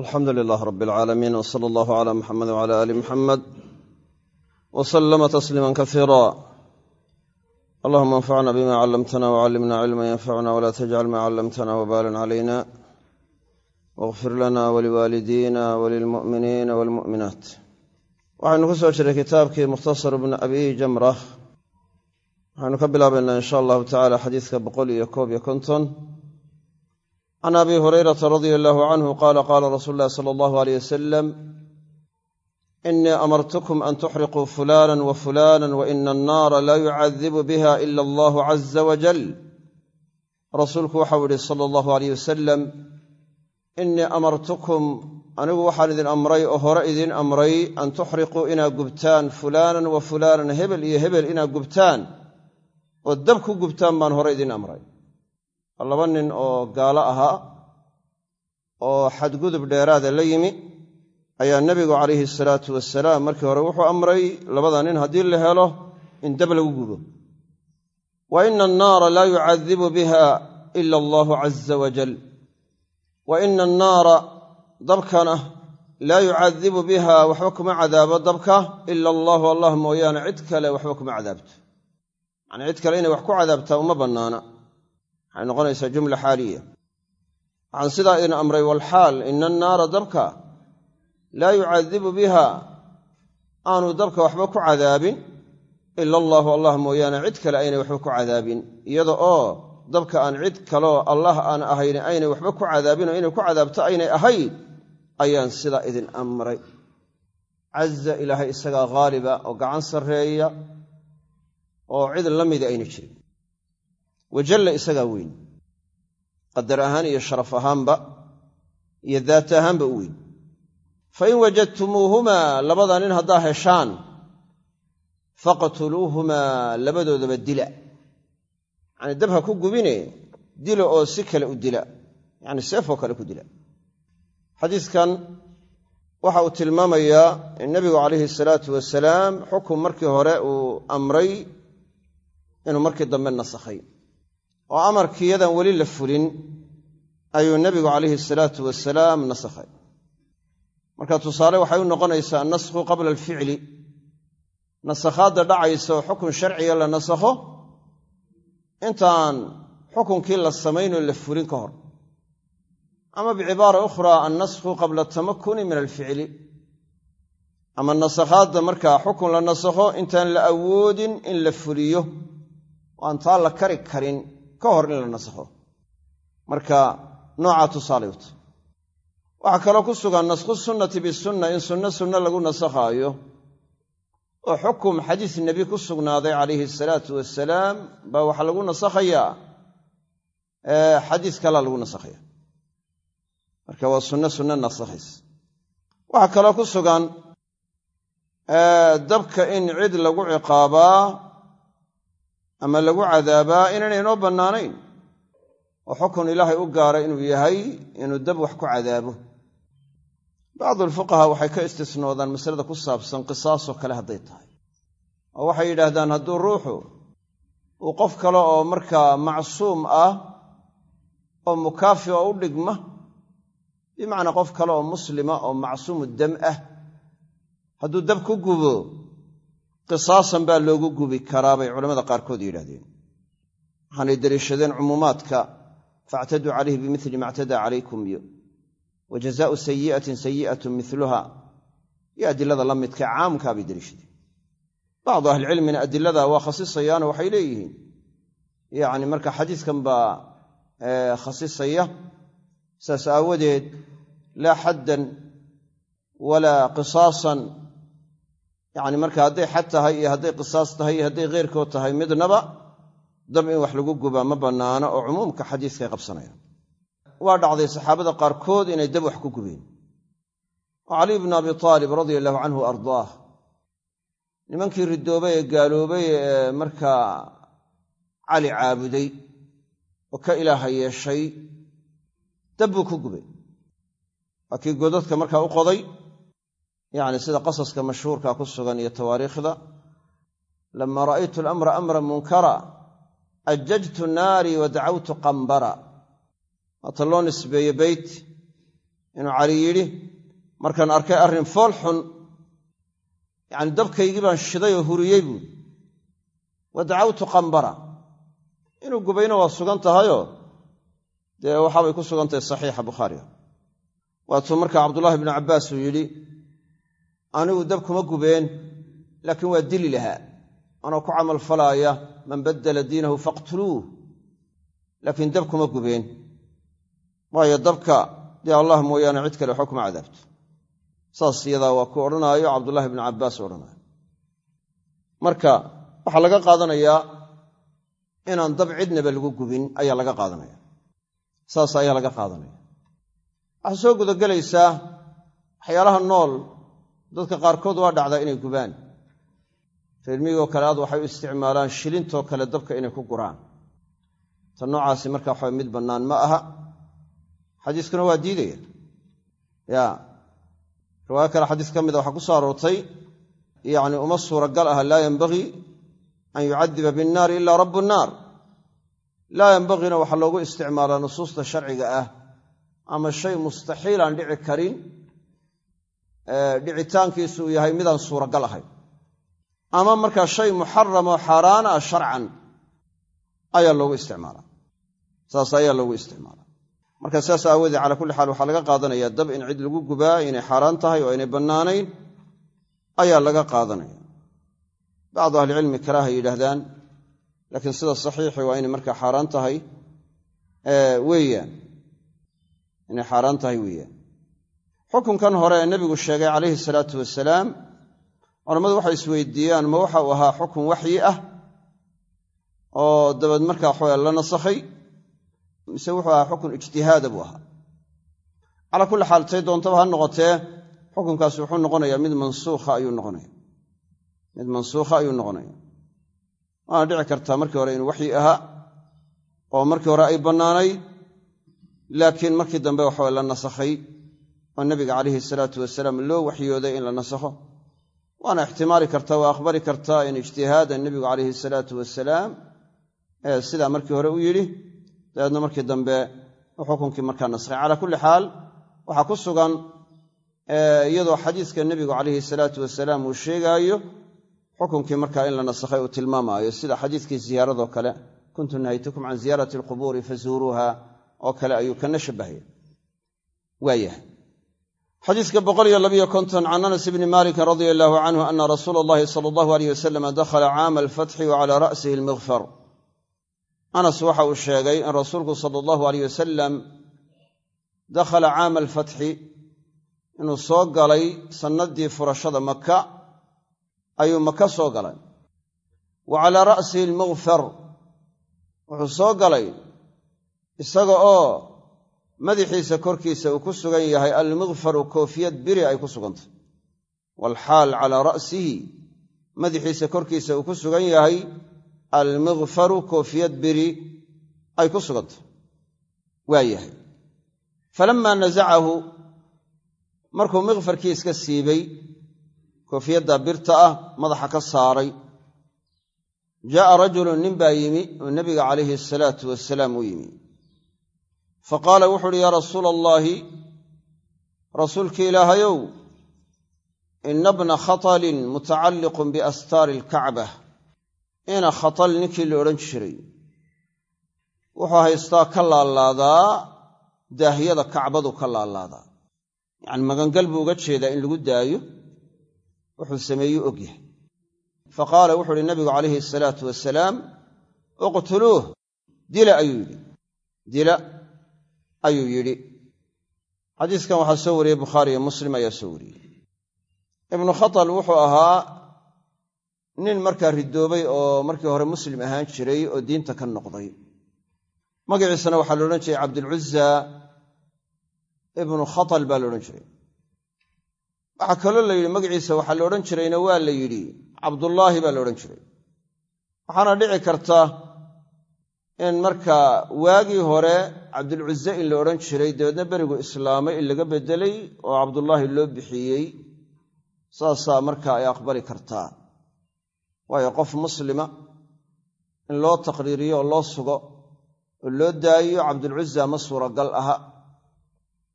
alxamdu lilaah rab alcaalamiin w sala allahu cala muxamed wcala aali muxamed w salama tasliima kasiira allahuma anfacna bima callamtana wcallimna cilma yanfacuna wla tajcal ma callamtana wbalan calayna wاغfir lana waliwaalidiina walilmu'miniina walmu'minaat waxaynu ku soo jiray kitaabkii mukhtasar bni abi jamrah. Waxaynu ka bilaabaynaa in sha allahu tacala xadiiska boqol iyo koob iyo konton can abi hurayrata radia allahu canhu qaala qaala rasuulu llahi sala allahu aleyh wasalam inii amartukum an tuxriquu fulana wa fulana wa ina annaara laa yucadibu biha ila allahu caza wajal rasuulku waxau yihi sala allahu aleyh wasalam inii amartukum anigu waxaan idin amray oo hore idin amray an tuxriquu inaad gubtaan fulaanan wa fulaanan hebel iyo hebel inaad gubtaan oo dab ku gubtaan baan hore idin amray laba nin oo gaalo ahaa oo xadgudub dheeraada la yimi. Ayaa nebigu calayhi salaatu wasalaam markii hore wuxuu amray labada nin haddii la helo in dab lagu gubo. Wa ina annaara laa yucadibu biha ila allahu caza wajal wa ina annaara dabkana laa yucadibu biha waxba kuma cadaabo dabka ila allahu allah mooyaane cid kale waxba kuma cadaabto. Yacnii cid kale inay wax ku cadaabtaa uma bannaana waxay noqonaysaa jumla xaaliya. Waxaan sidaa idin amray walxaal ina annaara dabka laa yucadibu biha. Aanu dabka waxba ku cadaabin ila allahu allah mooyaane cid kale aynay waxba ku cadaabin. Iyada oo dabka aan cid kaloo allah aan ahayn aynay waxba ku cadaabin oo inay ku cadaabto aynay ahayn ayaan sidaa idin amray. Caza ilaahay isagaa haaliba oo gacan sarreeya oo cid la mida ayna jirin wajalla isagaa weyn. Qadar ahaan iyo sharaf ahaanba iyo daat ahaanba u weyn. Fa in wajadtumuuhumaa labada nin haddaa heshaan faqtuluuhumaa labadoodaba dila. Yacanii dab ha ku gubine dila oo si kale u dila. Yacni seefoo kale ku dila. Xadiiskan waxa uu tilmaamayaa in nebigu calayhi salaatu wasalaam xukun markii hore uu amray inuu markii dambe nasakhay oo amarkii yadan weli la fulin ayuu nebigu calayhi salaatu wasalaam nasakhay. Marka tusaale waxay u noqonaysaa annasku qabla alficli. Nasakhaadda dhacaysa oo xukun sharciga la nasakho intaan xukunkii la samaynoo la fulin ka hor. Ama bicibaara ukhraa annasku qabla atamakuni min alficli. Ama nasakhaadda markaa xukun la nasakho intaan la awoodin in la fuliyo oo aan taa la kari karin ka hor in la nasakho marka noocaa tusaalay u waxaa kaloo ku sugan naskhu sunnati bisunna in sunno sunno lagu nasakhaayo oo xukum xadiis nebi ku sugnaaday calayhi salaatu wasalaam baa waxaa lagu nasakhayaa xadiis kalaa lagu nasakhaya marka waa sunno sunno nasakhays waxaa kaloo ku sugan dabka in cid lagu ciqaabaa ama lagu cadaabaa inaynay inoo bannaanayn. Oo xukun ilaahay u gaaray inuu yahay inuu dab wax ku cadaabo. Bacdu alfuqahaa waxay ka istisnoodaan masalada ku saabsan qisaasoo kale hadday tahay. Oo waxay yidhaahdaan hadduu ruuxu uu qof kale oo markaa macsuum ah oo mukaafi oo u dhigma bimacnaa qof kale oo muslima oo macsuumu dam ah hadduu dab ku gubo qisaasan baa loogu gubi karaa bay culamada qaarkood yidhahdeen waxaanay deliishadeen cumuumaadka factaduu calayhi bimili ma ctadaa calaykum iyo wa jazaau sayi'atin sayi'atun miluha iyo adilada la midka caamkaa bay deliishadeen bacdu ahlicilmina adilada waa khasisayaanoo waxay leeyihiin. Yacni marka xadiiskan baa khasisaya saas aawadeed laa xaddan walaa qisaasan yacni marka hadday xad tahay iyo hadday qisaas tahay iyo hadday kheyrkood tahay midnaba dab in wax lagu gubaa ma bannaano oo cumuumka xadiiskay qabsanayaan. Waa dhacday saxaabada qaarkood inay dab wax ku gubeen. Oo caliy bnu abi taalib radia allahu canhu ardaah nimankii ridoobay ee gaaloobay ee markaa cali caabuday oo ka ilaaha yeeshay dab buu ku gubay. Waa kii godadka markaa u qoday yacni sida qasaska mashhuurka ku sugan iyo tawaariikhda lama ra'aytu alamra amran munkara ajajtu naarii wa dacawtu qambara. Waata loo nisbeeye beyt inuu cali yidhi markaan arkay arrin fool xun yacni dabkaygii baan shiday oo huriyey buui wa dacawtu qambara. Inuu gubayna waa sugan tahayoo dee waxaabay ku sugan tahay saxiixa bukhaariga. Waatuu markaa cabdullaahi bnu cabbaas uu yidhi anigu dab kuma gubeen laakiin waa dili lahaa. Anoo ku camalfalaaya man baddala diinahu faqtuluuh. Laakiin dab kuma gubeen. Waayo dabka dee allah mooyaane cid kale waxba kuma cadaabto. Saas iyadaa waa ku odhanaayo cabdullaahi bnu cabbaas odhanaayo. Marka waxaa laga qaadanayaa inaan dab cidnaba lagu gubin ayaa laga qaadanaya. Saas ayaa laga qaadanaya. Waxaa soo gudagelaysaa waxyaalaha nool dadka qaarkood waa dhacdaa inay gubaan. Reermigoo kale aad waxay u isticmaalaan shilintoo kale dabka inay ku guraan. Ta noocaasi marka waxa mid bannaan ma aha. Xadiiskuna waa diidaya. Ya riwaayo kale xadiis ka mida waxaa ku soo aroortay yacni uma suuragal ah laa yenbagii an yucadiba binnaari ila rabu nnaar. Laa yenbagiina waxaa loogu isticmaalaa nusuusta sharciga ah ama shay mustaxiil aan dhici karin dhicitaankiisu uu yahay midaan suuragal ahayn. Ama markaa shay muxaramoo xaaraan ah sharcan ayaa loogu isticmaalaa saas ayaa loogu isticmaalaa marka sidaas aawoodee calaa kulli xaal waxaa laga qaadanaya dab in cid lagu gubaa inay xaaraan tahay oo aynay bannaanayn ayaa laga qaadanaya. Bacdu ahlicilmi karaaha yidhaahdaan laakiin sida saxiixi waa inay markaa xaaraan tahay weeyaan. Inay xaaraan tahay weeyaan xukunkan hore ee nebigu sheegay calayhi salaatu wasalaam culammadu waxay isweydiiyaan ma waxa uu ahaa xukun waxyi ah oo dabeed markaa waxawe la nasakhay? Mise wuxuu ahaa xukun ijtihaada buu ahaa? Calaa kulli xaal tay doontaba ha noqotee xukunkaasi wuxuu noqonayaa mid mansuukha ayuu noqonaya mid mansuukha ayuu noqonaya waana dhici kartaa markii hore inuu waxyi ahaa oo markii hore ay bannaanayd laakiin markii dambe waxawe la nasakhay oo nebiga calayhi salaatu wasalaam loo waxyooday in la nasakho. Waana ixtimaali kartaa waa aqbali kartaa in ijtihaadan nebigu calayhi salaatu wasalaam sidaa markii hore u yidhi dabeedna markii dambe xukunkii markaa naskhay calaa kulli xaal waxaa ku sugan iyadoo xadiiska nebigu calayhi salaatu wasalaam uu sheegaayo xukunkii markaa in la nasakhay uu tilmaamaayo sida xadiiskii ziyaaradoo kale kuntu nahaytukum can ziyaarati alqubuuri fazuuruuha oo kale ayuu kana shabbahaya waayahay xadiiska boqoliyo labiyo konton can anas bni malikin radia allaahu canhu ana rasuula allahi sala allahu aleyh wasalam dakhala caama alfatxi wa calaa ra'sihi almikfar anas waxa uu sheegay in rasuulku sala allahu aleyh wasalam dakhala caama alfatxi inuu soo galay sannaddii furashada maka ayuu maka soo galay. Wa calaa ra'sihi almikfar wuxuu soo galay isaga oo madaxiisa korkiisa uu ku sugan yahay almikfaru koofiyad biri ay ku sugantay. Waalxaal calaa ra'sihi madaxiisa korkiisa uu ku sugan yahay almikfaru koofiyad biri ay ku sugantay. Waa yahay. Falammaa nasacahu markuu mikfarkii iska siibay koofiyadda birta ah madaxa ka saaray. Jaa'a rajulun nin baa yimi oo nebiga calayhi asalaatu wasalaam u yimi fa qaala wuxu uhi yaa rasuula allaahi rasuulkii ilaahayow ina bna khatalin mutacalliqun biastaari alkacbah ina khatal ninkii la odhan jiray. Wuxuu haystaa ka laalaadaa daahyada kacbadu ka laalaadaa. Yacni magangal buu uga jeedaa in lagu daayo wuxuu sameeyuu og yahay. Fa qaala wuxu uhi nabigu calayhi asalaatu wasalaam uqtuluuh. Dila ayuu yidhi. Dila ayuu yidhi. Xadiiskan waxaa soo wariyey bukhaari iyo muslim ayaa soo wariyey. Ibnu khatal wuxuu ahaa nin markaa ridoobay oo markii hore muslim ahaan jiray oo diinta ka noqday. Magaciisana waxaa la odhan jiray cabdilcuza ibnu khatal baa la odhan jiray. Waxaa kaloo la yidhi magaciisa waxaa la odhan jirayna waa la yidhi cabdullaahi baa la odhan jiray. Waxaana dhici karta in markaa waagii hore cabdilcuze in la odhan jiray dabeedna berigu islaamay in laga beddelay oo cabdullaahi loo bixiyey saasaa markaa ay aqbali kartaa waayo qof muslima in loo taqriiriyo oo loo sugo oo loo daayo cabdilcuza ma suuragal aha.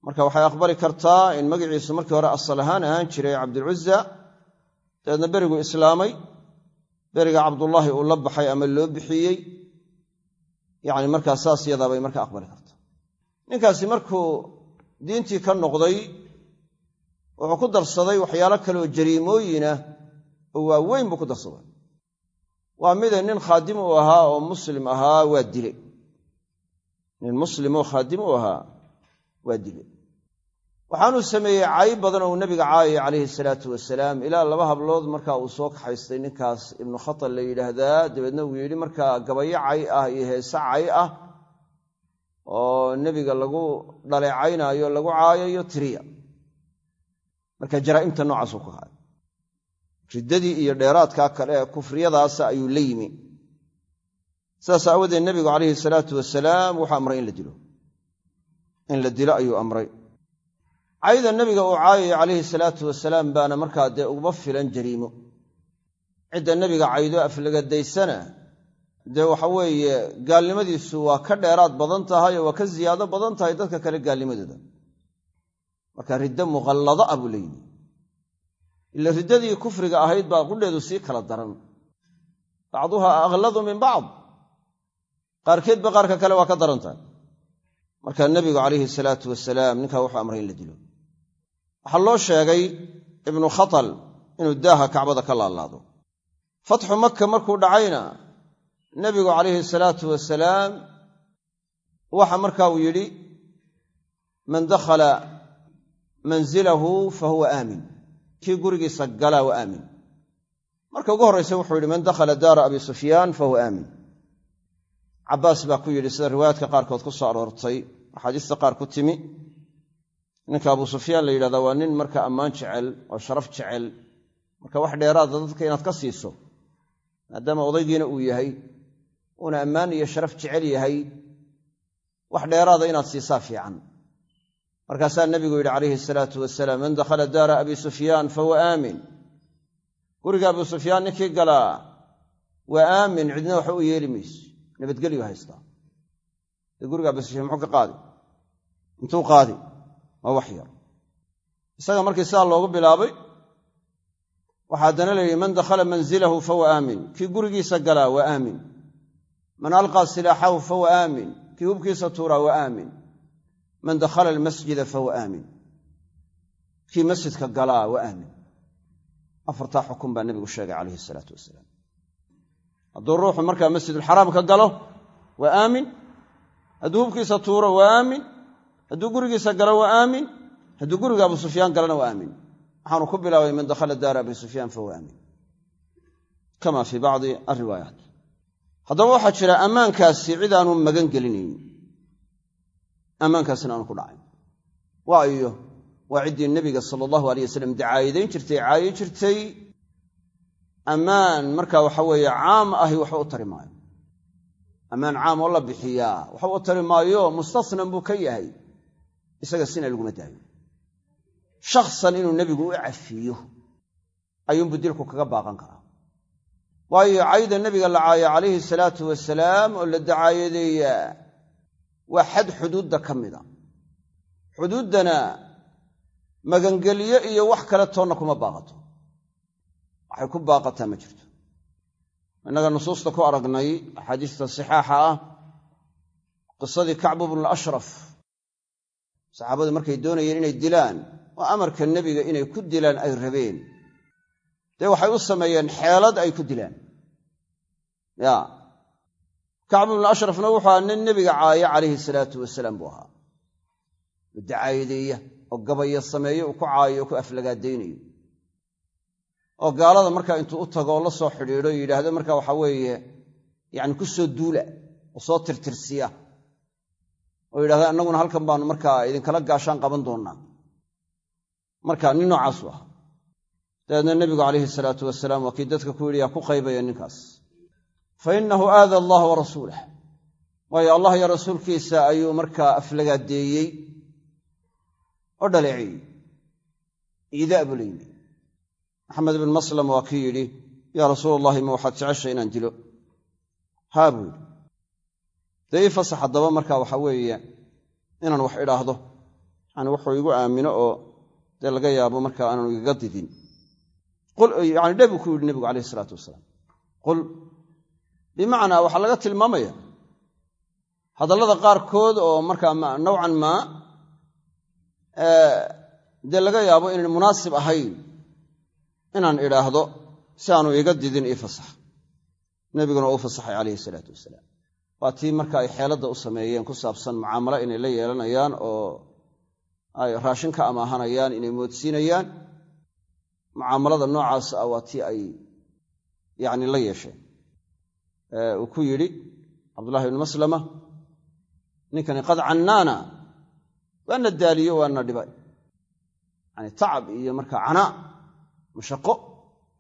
Marka waxay aqbali kartaa in magiciisu markii hore asal ahaan ahaan jiray cabdulcuza dabeedna berigu islaamay beriga cabdullaahi uu la baxay ama loo bixiyey yacni markaa saas yadaabay marka aqbali kartaa ninkaasi markuu diintii ka noqday wuxuu ku darsaday waxyaalo kaleoo jariimooyinah oo waaweyn buu ku darsaday. Waa mida nin khaadim uu ahaa oo muslim ahaa waa dilay. Nin muslim oo khaadim uu ahaa waa dilay waxaanuu sameeyey cay badan oo uu nabiga caayay calayhi salaatu wasalaam ilaa laba hablood markaa uu soo kaxaystay ninkaas ibnu khatal la yidhaahdaa. Dabeedna uu yidhi markaa gabayo cay ah iyo heese cay ah oo nebiga lagu dhaleecaynaayo lagu caayayo tiriya. Marka jaraa'imta noocaasuu ku haay riddadii iyo dheeraadkaa kale ee kufriyadaasa ayuu la yimi. Sidaas aawadeed nebigu calayhi salaatu wasalaam wuxuu amray in la dilo. In la dilo ayuu amray cayda nebiga uu caayaya calayhi salaatu wasalaam baana markaa dee uguma filan jariimo. Cidda nebiga caydo aflagadaysana dee waxa weeye gaalnimadiisu waa ka dheeraad badan tahay oo waa ka ziyaado badan tahay dadka kale gaalnimadooda. Marka riddo muqallada ah buu leeyimi ila riddadii kufriga ahayd baa qudheedu sii kala daran. Bacduha akhladu min bacd. Qaarkeedba qaarka kale waa ka daran tahay. Marka nebigu calayhi salaatu wasalaam ninkaa wuxuu amray in la dilo waxaa loo sheegay ibnu khatal inuu daaha kacbada ka laalaado. Fatxu makka markuu dhacayna nebigu calayhi salaatu wasalaam waxa marka uu yidhi man dakhala manzilahu fa huwa aamin. Kii gurigiisa galaa wa aamin. Marka ugu horraysa wuxuu yidhi man dakhala daara abi sufyaan fa huwa aamin. Cabbaas baa ku yidhi sida riwaayaadka qaarkood ku soo aroortay axaadiista qaar ku timi ninka abu sufyaan la yidhahdaa waa nin marka ammaan jecel oo sharaf jecel. Marka wax dheeraada dadka inaad ka siiso maadaama odaygiina uu yahay uuna ammaan iyo sharaf jecel yahay wax dheeraada inaad siisaa fiican. Markaasaa nebigu yidhi calayhi salaatu wasalaam man dakhala daara abi sufyaan fahuwa aamin. Guriga abu sufyaan ninkii galaa waa aamin cidna waxa u yeeli mayso. Nabadgelyu haystaa dee guriga abu sufyaan muxuu ka qaadi? Intuu qaadi waa wax yar. Isaga markii sidaa loogu bilaabay waxaa haddana la yidhi man dakhala manzilahu fahuwa aamin. Kii gurigiisa galaa waa aamin. Man alqaa silaaxahu fahuwa aamin. Kii hubkiisa tuuraa waa aamin. Man dakhala almasjida fahuwa aamin. Kii masjidka galaa waa aamin. Afartaa xukun baa nebigu sheegay calayhi isalaatu wasalaam. Hadduu ruuxu markaa masjidulxaraamka galo waa aamin. Hadduu hubkiisa tuuro waa aamin hadduu gurigiisa galo waa aamin hadduu guriga abu sufyaan galana waa aamin. Waxaanu ku bilaabay man dakhala daara abi sufyaan fahuwa aamin. Kama fii bacdi alriwaayaat haddaba waxaa jira ammaankaasi cid aanu magan gelinayn. Ammaankaasina aanu ku dhacayn waa waa ciddii nebiga sala allahu aleyh wasalam dacaayidayn jirtay caayi jirtay. Ammaan marka waxa weeye caam ahi waxba u tari maayo. Ammaan caam oo la bixiyaa waxba u tari maayo mustasnan buu ka yahay isaga sina laguma daayo. Shakhsan inuu nebigu u cafiyo ayuunbuu dilku kaga baaqan karaa. Waayo cayda nebiga la caaya calayhi salaatu wasalaam oo la dacaayadeeyaa waa xad xuduudda ka mida xuduuddana magangelyo iyo wax kale toonna kuma baaqato. Waxay ku baaqataa ma jirto. Innaga nusuusta ku aragnay axaadiista sixaaxa ah qisadii kacbu bnulashraf saxaabadu markay doonayeen inay dilaan oo amarka nebiga inay ku dilaan ay rabeen. Dee waxay u sameeyeen xeelad ay ku dilaan. Ya. Kacbu bnu ashrafna wuxuu ahaa nin nebiga caaya calayhi salaatu wasalaam buu ahaa. Oo dacaayadeeya oo gabaya sameeyo uu ku caayo oo ku aflagaadaynayo. Oo gaalada markaa intuu u tago oo la soo xidhiidho yidhaahdo marka waxa weeye yacni ku soo duula oo soo tirtirsiya oo yidhahda annaguna halkan baanu markaa idinkala gaashaan qaban doonnaa. Marka nin noocaasu ah dabeedna nebigu calayhi salaatu wasalaam waa kii dadka ku yidhi yaa ku qaybaya ninkaas. Fa innahu aada allaha wa rasuulah waayo allah iyo rasuulkiisa ayuu markaa aflagaadeeyey oo dhaleeceeyey iidaa buu layimi maxamed ibn maslam waa kii yidhi yaa rasuul allahi ma waxaad jeceshay inaan dilo? Haa buu yidhi dee ii fasax haddaba markaa waxa weeye inaan wax idhaahdo. Yani wuxuu igu aamino oo dee laga yaabo marka aanu igaga didin. Yani dhe buu ku yidhi nebigu calayhi isalaatu wasalaam qul bimacnaa waxaa laga tilmaamaya hadallada qaarkood oo markaa nowcan maa dee laga yaabo inayn munaasib ahayn inaan idhaahdo si aanu iga didin ii fasax. Nebiguna uu fasaxay calayhi salaatu wasalaam waa tii marka ay xeeladda u sameeyeen ku saabsan mucaamalo inay la yeelanayaan oo ay raashin ka amaahanayaan inay moodsiinayaan. Mucaamalada noocaas ah waa tii ay yacni la yeesheen uu ku yidhi cabdullahi ibnu maslama ninkani qad cannaana waana daaliyo waana dhibay. Yani tacab iyo markaa canaa mashaqo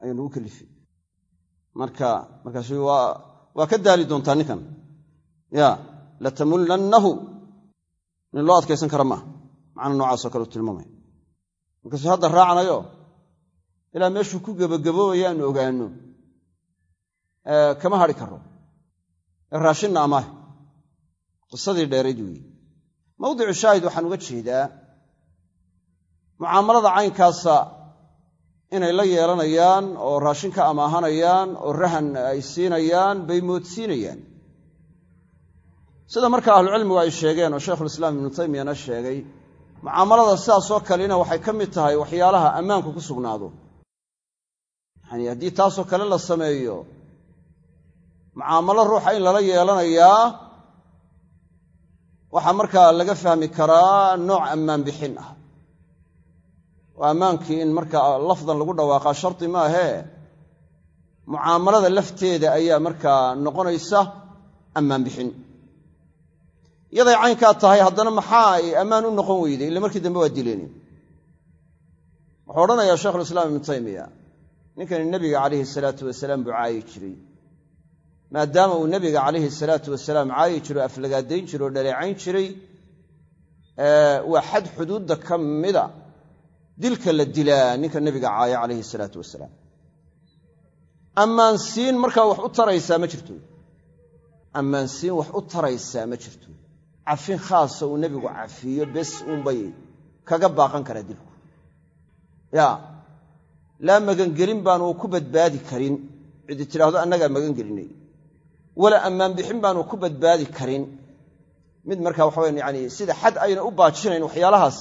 ayuu nagu kalifay marka markaasu waa ka daali doontaa ninkan ya latamullannahum nin loo adkaysan kara maaha. Macna noocaasoo kale u tilmaamaya markaasuu hadda raacnayo ilaa meeshuu ku gebagaboobaya aanu ogaano kama hadhi karo. Raashinna amaah qisadii dheerayd weeye mawdicu shaahid waxaan uga jeedaa mucaamalada caynkaasa inay la yeelanayaan oo raashin ka amaahanayaan oo rahan ay siinayaan bay moodsiinayaan sida marka ahlucilmigu ay sheegeen oo shaykhulislaam ibnu taymiyana sheegay mucaamalada sidaasoo kalena waxay ka mid tahay waxyaalaha ammaanku ku sugnaado. Yani haddii taasoo kale la sameeyo mucaamalo ruuxa in lala yeelanayaa waxaa markaa laga fahmi karaa nooc ammaan bixin ah. Oo ammaankii in markaa lafdan lagu dhawaaqaa shardi maahee mucaamalada lafteeda ayaa markaa noqonaysa ammaan bixin yaday caynkaa tahay haddana maxaa ay ammaan u noqon weyday? Ille markii dambe waa dileeni wuxuu odhanayaa shaykhulislaam ibnu taymiya ninkani nebiga calayhi salaatu wasalaam buu caayi jiray. Maadaama uu nebiga calayhi salaatu wasalaam caayi jiro aflagaadayn jiro o dhaleecayn jiray waa xad xuduudda ka mida dilka la dilaa ninka nebiga caaya calayhi salaatu wasalaam. Ammaansiin markaa wax u taraysaa ma jirto. Ammaansiin wax u taraysaa ma jirto cafin khaasa uu nebigu cafiyo bes uunbay kaga baaqan karaa dilku. Ya laa magangelin baanu ku badbaadi karin. Cidi tidhaahdo annagaa magangelinay. Walaa ammaan bixin baanu ku badbaadi karin. Mid markaa waxaweyan yani sida xad ayna u baajinayn waxyaalahaas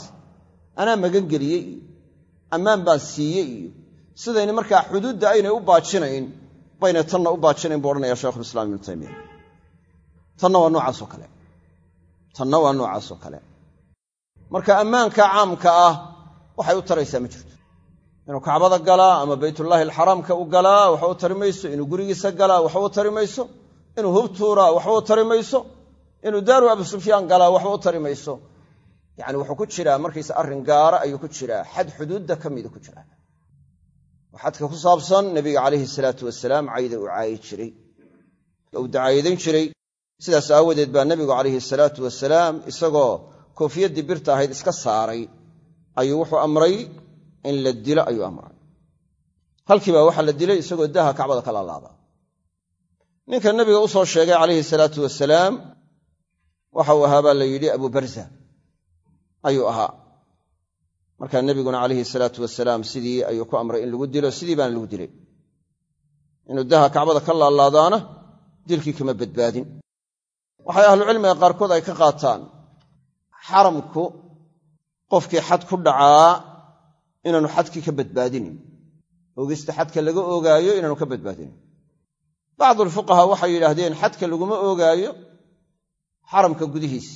anaa magangeliyey iyo ammaan baan siiyey iyo sidayna markaa xuduudda aynay u baajinayn baynay tanna u baajinayn buu odhanaya shaykhulislaam ibnu taymiya tanna waa noocaasoo kale tanna waa noocaasoo kale. Marka ammaanka caamka ah waxay u taraysaa ma jirto. Inuu kacbada galaa ama baytullaahi alxaraamka u galaa waxba u tari mayso inuu gurigiisa galaa waxba u tari mayso inuu hub tuuraa waxba u tari mayso inuu daaru abu sufyaan galaa waxba u tari mayso yani wuxuu ku jiraa markiisa arrin gaara ayuu ku jiraa. Xad xuduudda ka mida ku jiraa. Xadka ku saabsan nebiga calayhi salaatu wasalaam cayda uu caayi jiray. Uu dacaayadan jiray sidaas aawadeed baa nebigu calayhi salaatu wasalaam isagoo koofiyaddii birta ahayd iska saaray. Ayuu wuxuu amray in la dilo ayuu amray. Halkiibaa waxaa la dilay isagoo daha kacbada ka laalaada ninka nebiga u sheegay calayhi salaatu wasalaam waxa uu ahaa baa la yidhi abu barza. Ayuu ahaa. Markaa nebiguna calayhi salaatu wasalaam sidii ayuu ku amray in lagu dilo sidii baana lagu dilay. Inuu daha kacbada ka laalaadaana dilkii kama badbaadin waxay ahlucilmiga qaarkood ay ka qaataan xaramku qofkii xad ku dhacaa inaanu xadkii ka badbaadinin. Oogista xadka laga oogaayo inaanu ka badbaadinin. Bacdulfuqahaa waxay yidhaahdeen xadka laguma oogaayo xaramka gudihiis.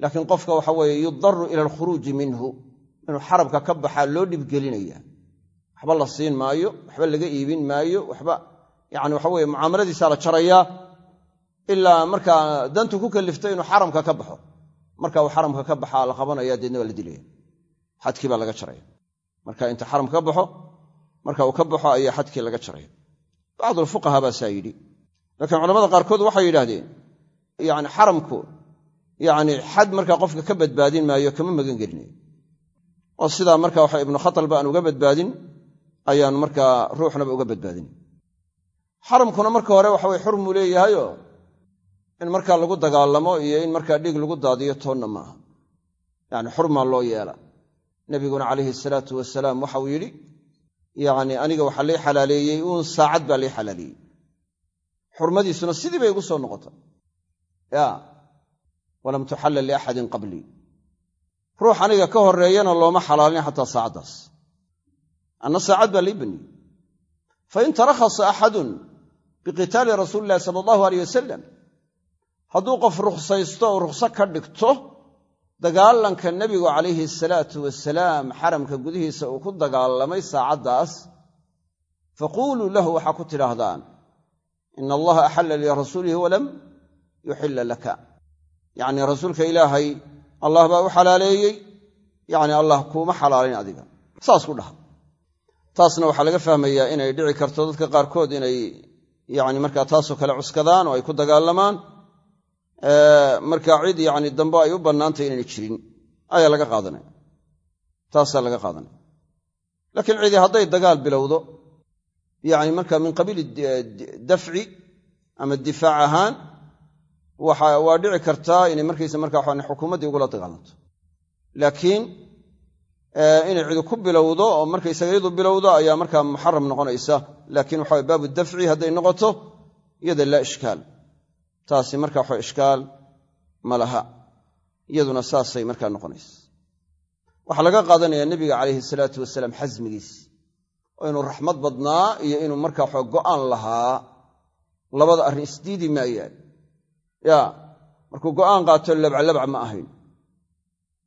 Laakiin qofka waxa weeye yudaru ila alkhuruuji minhu inuu xaramka ka baxaa loo dhibgelinaya. Waxba la siin maayo waxba laga iibin maayo waxba yani waxa weye mucaamaladiisaa la jarayaa ilaa markaa dantu ku kaliftay inuu xaramka ka baxo. Marka uu xaramka ka baxaa la qabanaya deedna waa la dilaya. Xadkii baa laga jaraya marka inta xaram ka baxo marka uu ka baxo ayaa xadkii laga jaraya bacdulfuqaha baa saa yidhi. Laakiin culamada qaarkood waxay yidhaahdeen yani xaramku yani xad markaa qofka ka badbaadin maayo kama magan gelinayo. Oo sidaa marka waxa ibnu khatalba aan uga badbaadin ayaan markaa ruuxnaba uga badbaadin. Xaramkuna marka hore waxaweye xurmuu leeyahayo in markaa lagu dagaalamo iyo in markaa dhiig lagu daadiyo toonna maaha yani xurmaa loo yeela. Nebiguna calayhi salaatu wasalaam waxauu yidhi yacni aniga waxaa lay xalaaleeyey uun saacad baa lay xalaaleeyey. Xurmadiisuna sidii bay igu soo noqotay. Ya walam tuxalla liaxadin qablii ruux aniga ka horreeyana looma xalaalin xataa saacaddaas. Anna saacad baa lay baniyey fain tarakhasa axadun biqitaali rasuuli illahi sala allahu aleyh wasalam hadduu qof rukhsaysto oo rukhso ka dhigto dagaalanka nebigu calayhi salaatu wasalaam xaramka gudihiisa uu ku dagaalamay saacaddaas faquuluu lahu waxaa ku tidhaahdaan ina allaha axalla lirasuulihi walam yuxilla laka. Yacni rasuulka ilaahay allah baa u xalaaleeyey yacni allah kuuma xalaalayn adiga. Saas ku dhaha. Taasna waxaa laga fahmayaa inay dhici karto dadka qaarkood inay yacni markaa taasoo kale cuskadaan oo ay ku dagaalamaan markaa cid yacni dambe ay u bannaantay inayna jirin ayaa laga qaadanaya taasaa laga qaadanaya laakiin cidi hadday dagaal bilowdo yacni marka min qabiili dafci ama difaac ahaan waa dhici kartaa inay markaysa marka waxaan xukuumaddii ugula dagaalanto. Laakiin inay cidu ku bilowdo oo markaysaga iyadu bilowdo ayaa markaa muxaram noqonaysa. Laakiin waxa baabu dafci hadday noqoto iyada laa ishkaal taasi marka waxa ishkaal ma laha. Iyaduna saasay markaa noqonaysa waxaa laga qaadanayaa nebiga calayhi salaatu wasalaam xasmigiis. Oo inuu raxmad badnaa iyo inuu marka waxa go'aan lahaa. Labada arrin isdiidi maayaan. Ya markuu go'aan qaato labcalabca ma ahayn.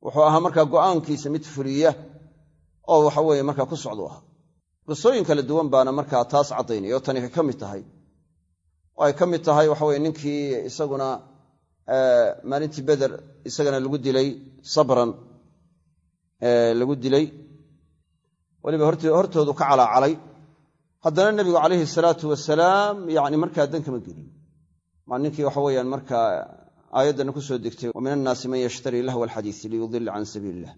Wuxuu ahaa markaa go'aankiisa mid fuliya oo waxa weeye markaa ku socdu ahaa. Qisooyin kala duwan baana markaa taas caddaynaya oo tani ka mid tahay oo ay ka mid tahay waxa weye ninkii isaguna maalintii beder isagana lagu dilay sabran lagu dilay. Weliba hortoodu ka calaacalay. Haddana nebigu calayhi salaatu wasalaam yacni markaa dan kama gelin. Maa ninkii waxa weeyaan markaa aayaddana ku soo degtay wa min annaasi man yashtarii lahwa alxadiisi liyudila can sabiili illah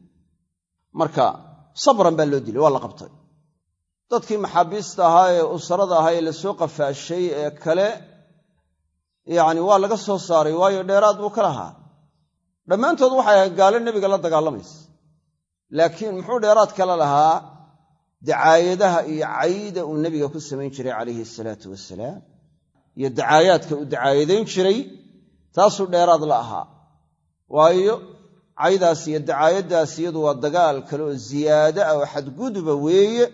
marka sabran baa loo dilay waa la qabtay dadkii maxaabiista ahaa ee usarada ahaa ee la soo qafaashay ee kale yacni waa laga soo saaray waayo dheeraad buu ka lahaa. Dhammaantood waxay ahayd gaalo nebiga la dagaalamaysa laakiin muxuu dheeraad kala lahaa? Dacaayadaha iyo cayda uu nebiga ku samayn jiray calayhi salaatu wasalaam iyo dacaayaadka uu dacaayadayn jiray taasuu dheeraad la ahaa. Waayo caydaas iyo dacaayaddaas iyadu waa dagaal kale oo ziyaada ah oo xadguduba weeye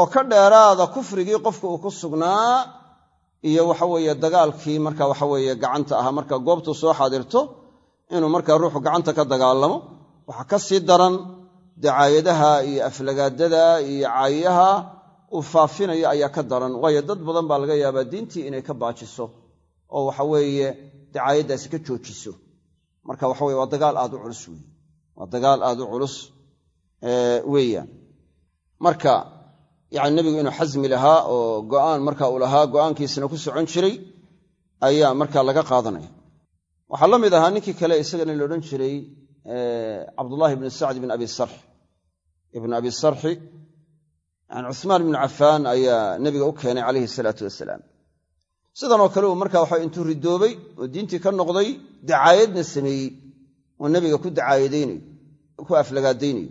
oo ka dheeraada kufrigii qofka uu ku sugnaa iyo waxaweeye dagaalkii marka waxaweeye gacanta ahaa marka goobtuu soo xaadirto inuu markaa ruuxu gacanta ka dagaalamo waxaa ka sii daran dacaayadaha iyo aflagaadada iyo caayaha uu faafinayo ayaa ka daran. Waayo dad badan baa laga yaabaa diintii inay ka baajiso oo waxaweeye dacaayaddaasi ka joojiso. Marka waxaweye waa dagaal aad u culus wey waa dagaal aad u culus weeyaan. Marka yani nebigu inuu xasmi lahaa oo go'aan marka uu lahaa go'aankiisana ku socon jiray ayaa marka laga qaadanaya. Waxaa la mid ahaa ninkii kale isagana la odhan jiray cabdullahi ibnu sacd ibn abi sarx. Ibnu abi sarxi yani cuhmaan ibnu cafaan ayaa nebiga u keenay calayhi salaatu wasalaam. Sidanoo kale uu marka waxa intuu ridoobay oo diintii ka noqday dacaayadna sameeyey oo nebiga ku dacaayadaynayo ku aflagaadaynayo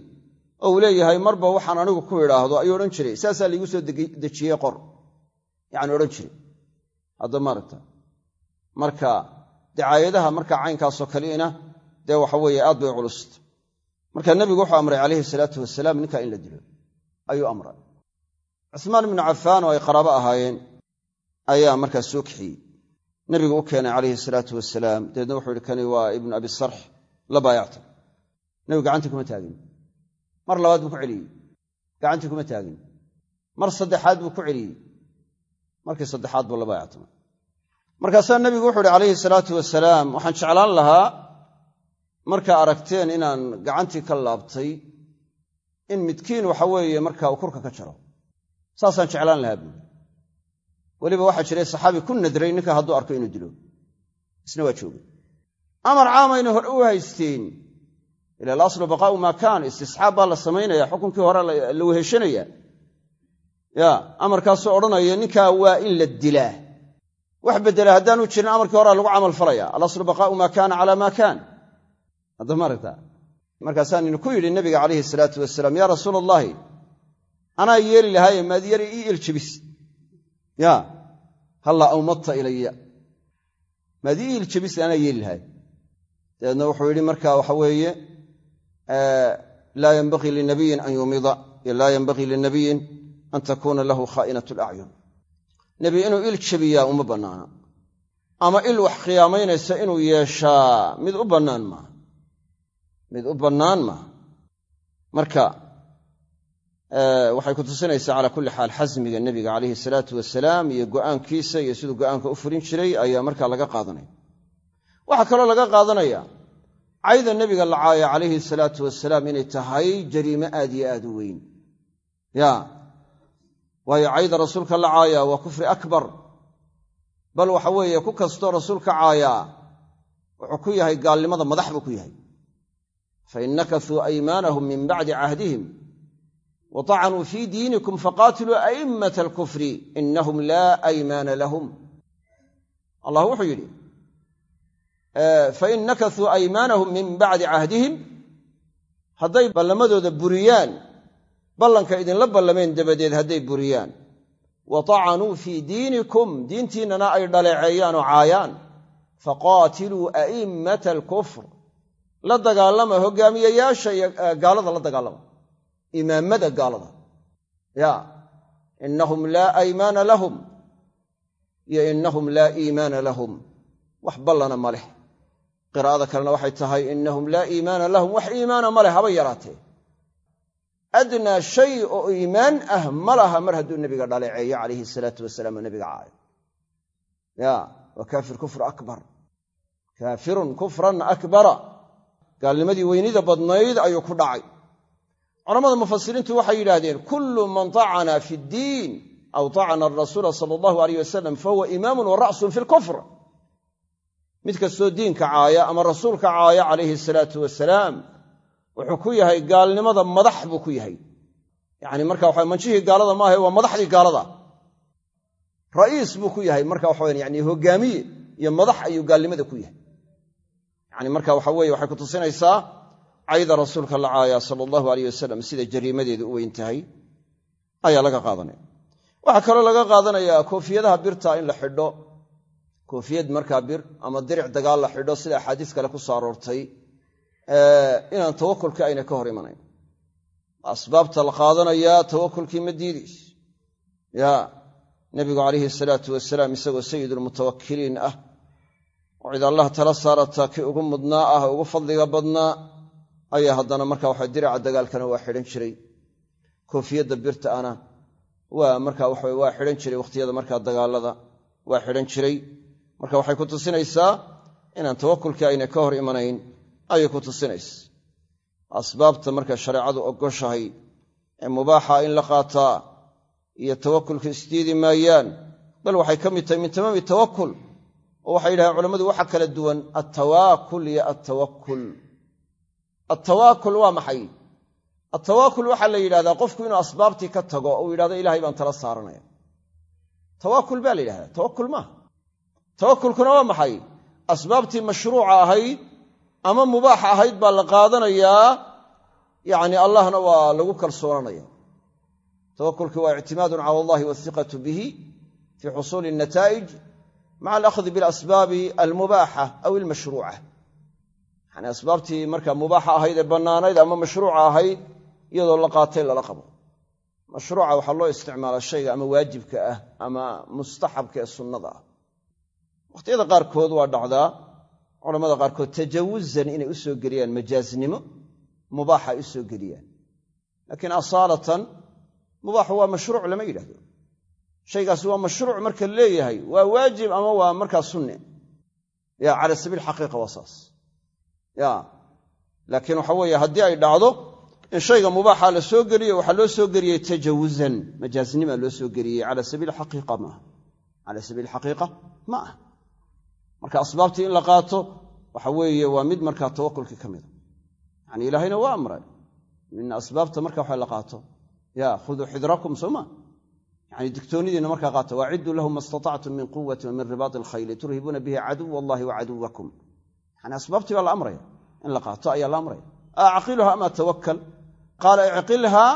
oo uu leeyahay marba waxaan anigu ku idhaahdo ayuu odhan jiray. Saasaa laigu soo dejiyey qor. Yani odhan jiray. Hadda maaragta marka dacaayadaha marka caynkaasoo kaliina dee waxa weeye aad bay culusta marka nebigu wuxuu amray calayhi salaatu wasalaam ninkaa in la dilo. Ayuu amray. Cusmaan ibnu cafaan oo ay qaraabo ahaayeen ayaa markaa soo kixiyey nebigu u keenay calayhi salaatu wasalaam dabeedna wuxuu yihi kani waa ibnu abi sarx la baayacta nebigu gacantii kuma taagin mar labaad buu ku celiyey. Gacantii kuma taagin. Mar saddexaad buu ku celiyey. Markii saddexaad buu la baayactamay markaasaa nebigu wuxu uhi calayhi salaatu wasalaam waxaan jeclaan lahaa markaa aragteen inaan gacantii ka laabtay in midkiin waxa weeye marka uu kurka ka jaro. Saasaan jeclaan lahaa buuri weliba waxaa jiray saxaabi ku nadray ninka hadduu arko inuu dilo. Isna waa joogay. Amar caamayna hore u haysteen ila alaslu baqaa'u maa kaan istisxaab baa la samaynaya xukunkii hore la weheshanaya. Ya amarkaasoo odhanaya ninkaa waa in la dilaa. Wax beddela haddaanu jirin amarkii horea lagu camal falaya. Alaslu baqaa'u maa kaana calaa maa kaan hadda maaragta markaasaan idinku yidhi nabiga calayhi salaatu wasalaam yaa rasuula allaahi anaa yeeli lahaaye maad yari ii iljibis. Ya halla awmadta ilaya maad ii iljibis anaa yeeli lahaay dabeedna wuxuu yidhi marka waxa weeye laa yenbagii linabiyin an yumida laa yenbagii linabiyin an takuuna lahu khaa'inat alacyun nebi inuu il jabiyaa uma bannaana ama il wax khiyaamaynaysa inuu yeeshaa mid u bannaan maaha mid u bannaan maaha marka waxay ku tusinaysaa calaa kulli xaal xasmiga nebiga calayhi salaatu wasalaam iyo go'aankiisa iyo siduu go'aanka u furin jiray ayaa markaa laga qaadanaya. Waxaa kaloo laga qaadanaya cayda nebiga la caaya calayhi salaatu wasalaam inay tahay jariime aad iyo aad u weyn. Ya. Waayo cayda rasuulka la caaya waa kufri akbar. Bal waxa weeye ku kastoo rasuulka caayaa wuxuu ku yahay gaalnimada madax buu ku yahay. Fain nakasuu aymaanahum min bacdi cahdihim wa tacanuu fii diinikum faqaatiluu a'immata alkufri inahum laa aymaana lahum. Allah wuxuu yidhi fain nakasuu aymaanahum min bacdi cahdihim hadday ballamadooda buriyaan ballanka idinla ballameen dabadeed hadday buriyaan. Wa tacanuu fii diinikum diintiinnana ay dhaleeceeyaan oo caayaan. Faqaatiluu a'immata alkufr la dagaalama hogaamiyayaasha iyo gaalada la dagaalama. Imaamada gaalada. Ya inahum laa aymaana lahum iyo inahum laa iimaana lahum. Wax ballana ma leh qiraa'ada kalena waxay tahay inahum laa iimaana lahum. Wax iimaana ma leh haba yaraatee. Adnaa shay oo iimaan ah ma laha mar hadduu nebiga dhaleeceeyo calayhi salaatu wasalaam oo nebiga caayo. Ya waa kaafir kufr akbar. Kaafirun kufran akbara. Gaalnimadii weynida badnayd ayuu ku dhacay. Culamada mufasiriintu waxay yidhaahdeen kullu man tacana fi ddiin aw tacana arasuula sala allahu alayh wasalam fahuwa imaamun wa ra'sun fi lkufr mid kastoo diinka caaya ama rasuulka caaya calayhi salaatu wasalaam wuxuu ku yahay gaalnimada madax buu ku yahay. Yani marka waxa manjihii gaalada maaha waa madaxdii gaalada. Ra'iis buu ku yahay marka waxa yani hogaamiye iyo madax ayuu gaalnimada ku yahay. Yani marka waxa weye waxay ku tusinaysaa cayda rasuulka la caaya sala allahu aleyh wasalam sida jariimadeedu u weyn tahay ayaa laga qaadanaya. Waxaa kaloo laga qaadanayaa koofiyadaha birta in la xidho koofiyad markaa bir ama diric dagaal la xidho sida axaadiis kale ku soo aroortay inaan tawakulkii ayna ka hor imanayn. Asbaabta la qaadanayaa tawakulkii ma diidiis ya nebigu calayhi salaatu wasalaam isagoo sayidulmutawakkiliin ah oo cid allah tala saarata kii ugu mudnaa ah ugu fadliga badnaa ayaa haddana marka waxa diraca dagaalkana waa xidhan jiray. Koofiyadda birta ana waa marka waxa waa xidhan jiray wakhtiyada markaa dagaalada waa xidhan jiray marka waxay ku tusinaysaa inaan tawakulkii ayna ka hor imanayn ayay ku tusinaysa asbaabta marka shareecadu ogoshahay ee mubaaxa in la qaataa iyo tawakulka isdiidi maayaan bal waxay ka mid tahay min tamaami tawakul oo waxay yidhahdeen culammadu waxa kala duwan altawaakul iyo altawakul altawaakul waa maxay? Altawaakul waxaa la yidhahdaa qofku inuu asbaabtii ka tago uu yidhahdo ilahay baan tala saaranaya. Tawaakul baa la yidhahdaa tawakul maaha tawakulkuna waa maxay? Asbaabtii mashruuca ahayd ama mubaaxa ahayd baa la qaadanayaa yacni allahna waa lagu kalsoonanaya. Tawakulki waa ictimaadun cala allahi waathiqatu bihi fii xusuuli nataa'ij maca alakhdi bilasbaabi almubaaxa aw ilmashruuca yani asbaabtii marka mubaaxa ahayd ee bannaanayd ama mashruuca ahayd iyadoo la qaatay lala qabo. Mashruuca waxaa loo isticmaalaa shayga ama waajibka ah ama mustaxabka ee sunnada ah wakhtiyada qaarkood waa dhacdaa culamada qaarkood tajawuzan inay u soo geliyaan majaaznimo mubaaxa ay u soo geliyaan. Laakiin asaalatan mubaaxu waa mashruuc lama yidhahdo shaygaasi waa mashruuc marka leeyahay waa waajib ama waa markaa sunne. Ya cala sabiil xaqiiqa waa saas. Ya laakiin waxa weeye haddii ay dhacdo in shayga mubaaxa la soo geliyo waxaa loo soo geliyey tajawuzan majaaznima loo soo geliyey cala sabiil xaqiiqa maaha. Cala sabiil xaqiiqa ma aha marka asbaabtii in la qaato waxa weeye waa mid markaa tawakulkii ka mida yani ilaahayna waa amray. In asbaabta marka waxa la qaato ya khuduu xidrakum sooma yani digtoonidiina markaa qaato waacidduu lahu ma istatactum min quwati wa min ribaati alkhayli turhibuuna bihi caduw allahi wa caduwakum yani asbaabtii baa la amraya in la qaato ayaa la amraya acqilha ama tawakkal? Qaala icqilhaa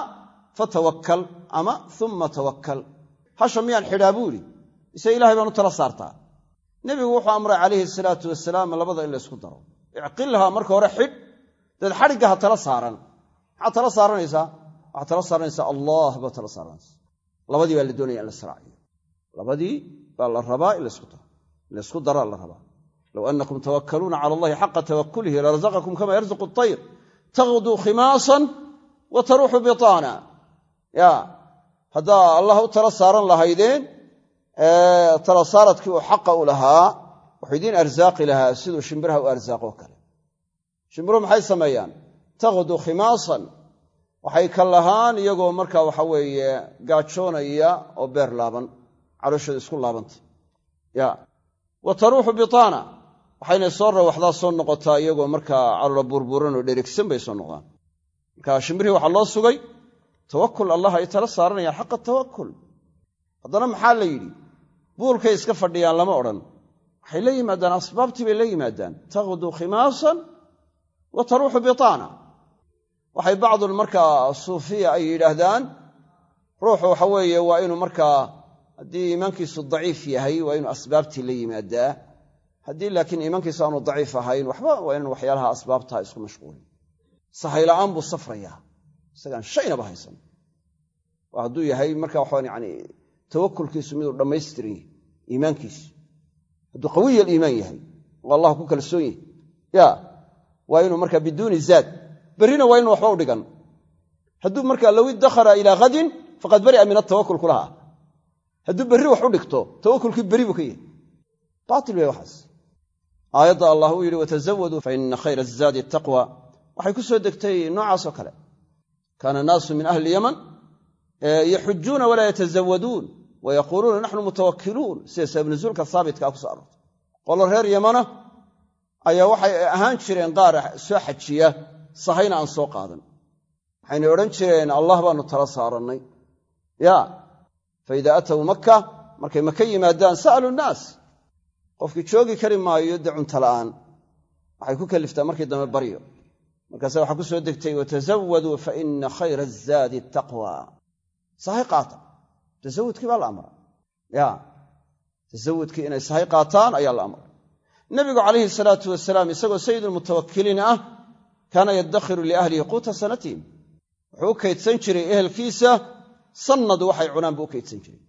fatawakkal ama uma tawakkal. Hasha miyaan xidhaa buu idhi mise ilahay baan u tala saartaa nebigu wuxuu amray calayhi salaatu wasalaam labada in la ysku daro. Icqilhaa marka hore xidh. Daed xadhigga ha tala saaran. Maxaad tala saaranaysaa waxaad tala saaranaysaa allah baad tala saaranaysaa labadii baa la doonaya in la israaciyo labadii baa la rabaa in laysku daro. In laysku daraa la rabaa. Low annakum tawakkaluuna cala allahi xaqa tawakkulihi larazaqakum kama yarzuqu atayr taqduu khimaasan wa taruuxu bitaana. Ya haddaa allah u tala saaran lahaydeen tala saaradkii uu xaqa u lahaa wuxuu idiin arsaaqi lahaa siduu shimbiraha u arsaaqoo kale. Shimbiruhu maxay sameeyaan? Taqduu khimaasan. Waxay ka lahaan iyagoo markaa waxa weeye gaajoonaya oo beer laaban calooshooda isku laabantay. Ya. Wa taruuxu bitaana. Waxayna soo rawaxdaa soo noqotaa iyagoo markaa caloola buurbuuran oo dherigsan bay soo noqdaan. Marka shimbirihii waxaa loo sugay tawakul ay tala saaranayaan xaqa tawakul haddana maxaa la yidhi buulkay iska fadhiyaan lama odhan. Waxay la yimaadaan asbaabtii bay la yimaadaan. Taqduu khimaasan wa taruuxu bitaana. Waxay bacdun markaa suufiya ay yidhaahdaan ruuxu waxa weeye waa inuu markaa haddii iimaankiisu daciif yahay waa inuu asbaabtii la yimaadaa. Haddii laakiin iimaankiisu aanu daciif ahayn waxba waa inuu waxyaalaha asbaabtaha isku mashquulin. Sahayla'aan buu safrayaa. Isagaan shaynaba haysan hadduu yahay marka waxaan yani tawakulkiisu miduu dhammaystiran yahay iimaankiisu hadduu qawiy aliimaan yahay oo allah ku kalsoon yahay ya waa inuu markaa biduuni zaad berrina waa inu waxba u dhigan. Hadduu markaa low idakhara ilaa hadin faqad bari'a min atawakul kulaha. Hadduu berri wax u dhigto tawakulkii berri buu ka yahay baatil wey waxaas. Aayadda allah uu yidhi watazawaduu fa khayra azaadi taqwa. Waxay ku soo degtay noocaasoo kale. Kaana naasu min ahli yaman yaxujuuna walaa yatazawaduun wa yaquuluuna naxnu mutawakkiluun sida sababnuzuulka haabitka kuso aroortay qolo reer yamana ayaa waxay ahaan jireen qaar soo xajiya sahayna aan soo qaadan waxaynay odhan jireen allah baanu tala saarannay ya fa idaa ataw makka markay maka yimaadaan sa'alu nnaas qofkii joogi kari maayo dee cunto la'aan waxay ku kaliftaa markii dambe baryo markaase waxaa ku soo degtay watazawaduu fa ina khayra azaadi taqwa sahay qaata tasawudkii baa la amra ya tasawudkii inay sahay qaataan ayaa la amray. Nebigu calayhi salaatu wasalaam isagoo sayidulmutawakkiliin ah kaana yaddakhiru liahlihi quuta sanatihim wuxuu u kaydsan jiray ehelkiisa sannadu waxay cunaan buu u kaydsan jiray.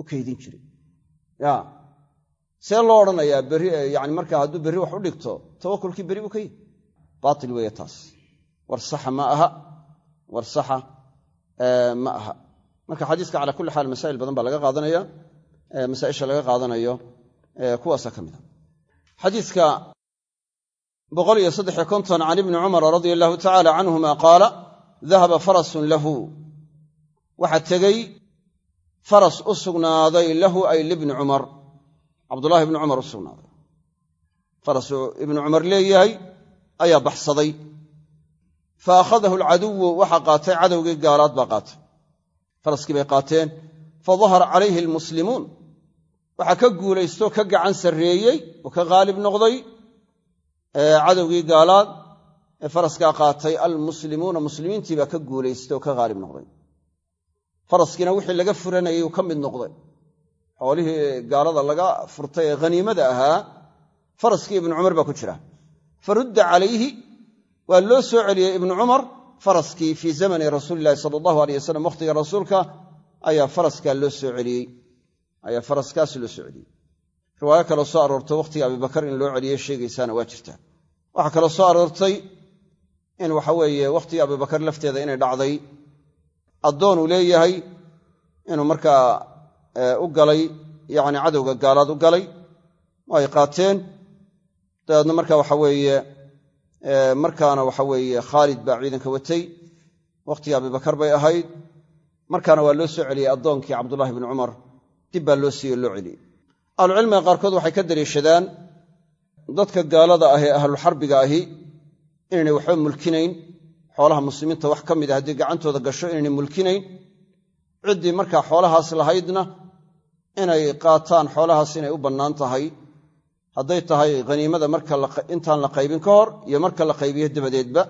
U kaydin jiray. Ya see loo odhanayaa berri yani markaa hadduu berri wax u dhigto tawakulkii berri buu ka yihi baatil war saxa ma aha. Saxa ma aha marka xadiiska calaa kulli xaal masaa'il badan baa laga qaadanaya masaaisha laga qaadanayo kuwaasa ka mid a saddexiyo konton can ibni cumara radia allahu tacaala canhuma qaala dahaba farasun lahu. Waxaa tegey faras u sugnaaday lahu ay libni cumar cabdullahi ibni cumar u sugnaaday. Farasuu ibnu cumar leeyahay ayaa baxsaday. Fa akhadahu alcaduwu waxaa qaatay cadowgii gaalaad baa qaatay faraskii bay qaateen fa dahara calayhi almuslimuun. Waxaa ka guulaystoo ka gacan sarreeyey oo ka haalib noqday cadowgii gaalaad ee faraskaa qaatay almuslimuuna muslimiintii baa ka guulaystay oo ka haalib noqday. Faraskiina wixii laga furanayay uu ka mid noqday. Xoolihii gaalada laga furtay ee haniimada ahaa faraskii ibnu cumar baa ku jira. Fa rudda calayhi waa loo soo celiyey ibnu cumar faraskii fii zamani rasuulilahi sala allahu aleyh wasalam wakhtiga rasuulka ayaa faraskaa loo soo celiyey. Ayaa faraskaas loo soo celiyey. Riwaayo kaloo soo aroorto wakhtiga abibakar in loo celiye sheegaysaana waa jirtaa waxaa kaloo soo aroortay in waxa weeye wakhtiga abibakar lafteeda inay dhacday addoon uu leeyahay inuu markaa u galay yacni cadowga gaalaad u galay oo ay qaateen. Dabeedna marka waxa weeye markaana waxa weeye khaalid baa ciidanka watay. Wakhtigii abibakar bay ahayd. Markaana waa loo soo celiyey addoonkii cabdullahi bni cumar. Dib baa loo siiye loo celiyey ahlucilmiga qaarkood waxay ka daliishadaan dadka gaalada ah ee ahluxarbiga ahi inaynay waxba mulkinayn. Xoolaha muslimiinta wax ka mid a haddii gacantooda gasho inaynay mulkinayn. Ciddii markaa xoolahaas lahaydna inay qaataan xoolahaas inay u bannaan tahay hadday tahay haniimada marka intaan la qaybin ka hor iyo marka la qaybiyo dabadeedba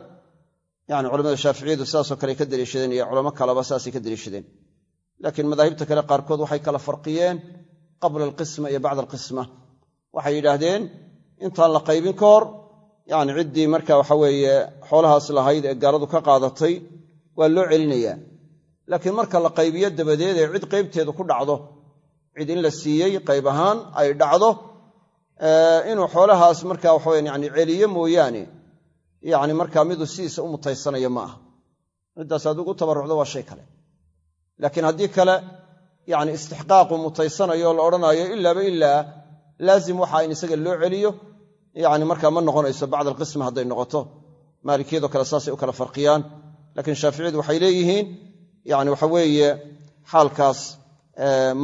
yani culamada shaaficiyadu sidaasoo kale ka daliishadeen iyo culamo kaleba saasay ka daliishadeen. Laakiin madaahibta kale qaarkood waxay kala farqiyeen qabla alqisma iyo bacda alqisma. Waxay yidhaahdeen intaan la qaybin ka hor yani ciddii marka waxa weeye xoolahaas lahayd ee gaaladu ka qaadatay waa loo celinayaa laakiin marka la qaybiyo dabadeed ee cid qaybteedu ku dhacdo cid in la siiyey qayb ahaan ay dhacdo inuu xoolahaas marka waxaweyan yani celiyo mooyaane yani markaa miduu sidiisa u mutaysanayo ma aha. Middaas hadduu u tabarrucdo waa shay kale. Laakiin haddii kale yani istixqaaqu mutaysanayo la odhanayo ilaaba ilaa laazim waxa in isaga loo celiyo yani markaa ma noqonayso bacda alqisma hadday noqoto. Maalikiyadoo kale saasay u kala farqiyaan. Laakiin shaaficiyadu waxay leeyihiin yani waxa weeye xaalkaas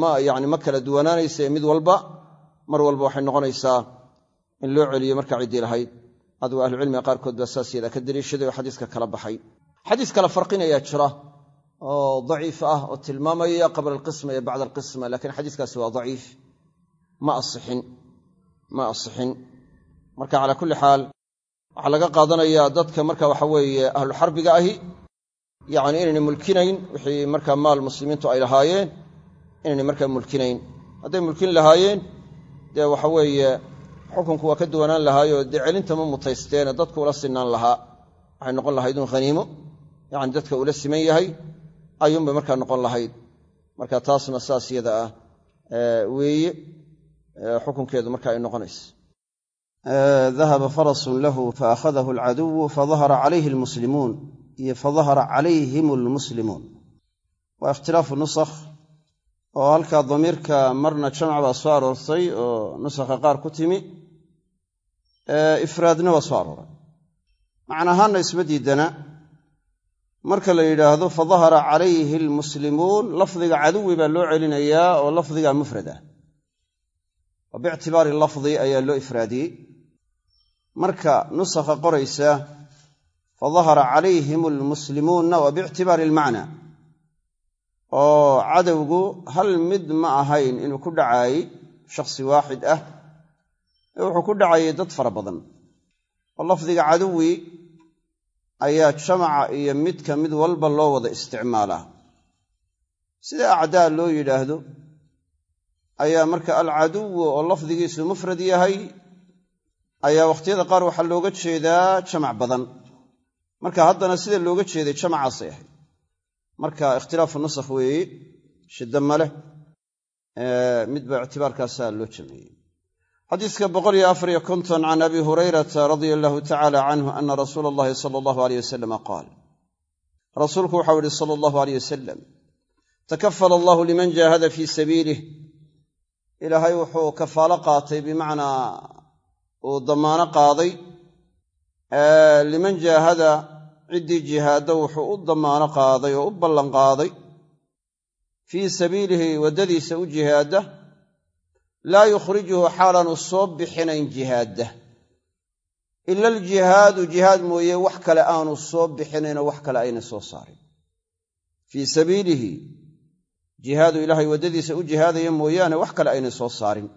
ma yani ma kala duwanaanaysa mid walba mar walba waxay noqonaysaa in loo celiyo markaa ciddii lahayd adigu ahlucilmiga qaarkood baa saas yadaa ka daliishaday oo xadiiska kala baxay. Xadiis kala farqinayaa jira oo daciif ah oo tilmaamaya qabla alqisma iyo bacda alqisma lakiin xadiiskaasi waa daciif. Ma asixin ma asixin. Marka calaa kulli xaal waxaa laga qaadanayaa dadka marka waxa weeye ahlu xarbiga ahi yacni inaynay mulkinayn wixii markaa maal muslimiintu ay lahaayeen inaynay markaa mulkinayn. Hadday mulkin lahaayeen dee waxa weeye xukunku waa ka duwanaan lahaayoo dee celinta ma mutaysteene dadku ula sinaan lahaa. Waxay noqon lahayd un haniimo yacni dadka ula siman yahay ayuunbay markaa noqon lahayd. Marka taasna saas yada ah weeye xukunkeedu marka ay noqonayso dahaba farasun lahu faakhadahu alcaduwu fadahara calayhi almuslimuun. Iyo fadahara calayhim almuslimuun waa oo halkaa damiirka marna jamc baa soo aroortay oo nusakha qaar ku timi ifraadna waa soo arooray. Macnahaanna isma diidana marka la yidhaahdo fadahara calayhi almuslimuun lafdiga caduwi baa loo celinayaa oo lafdiga mufrad ah. Oo biictibaari lafdi ayaa loo ifraadiyey. Marka nusakha qoraysa fadahara calayhim almuslimuunna waa biictibaari almacna oo cadowgu hal mid ma ahayn inuu ku dhacaayey shakhsi waaxid ah ee wuxuu ku dhacayay dad fara badan. Oo lafdiga caduwi ayaa jamaca iyo midka mid walba loo wada isticmaalaa. Sida acdaa loo yidhaahdo ayaa marka alcaduwu oo lafdigiisu mufrad yahay ayaa wakhtiyada qaar waxaa looga jeedaa jamac badan. Marka haddana sida looga jeeday jamacaasay ahayd marka ikhtilaafu nusakh weeye shidda ma leh midba ictibaarkaasaa loo jamciyey xadiiska boqoliyo afariyo konton can abi hurayrata radia allahu tacala canhu ana rasuula allahi sala allahu aleyh wasalama qaal. Rasuulku waxau yihi sala allahu aleyh wasalam takafala allahu liman jaahada fii sabiilih ilaahay wuxuu kafaalo qaatay bimacnaa uu damaano qaaday liman jaahada ciddii jihaadda wuxuu u damaano qaaday oo u ballanqaaday fii sabiilihi waddadiisa u jihaadda laa yukhrijuhu xaalaanu soo bixinayn jihaadda. Ila aljihaadu jihaad mooye wax kale aanu soo bixinaynoo wax kale ayna soo saarin. Fii sabiilihi jihaadu ilaahay waddadiisa u jihaadaya mooyaane wax kale aynay soo saarin.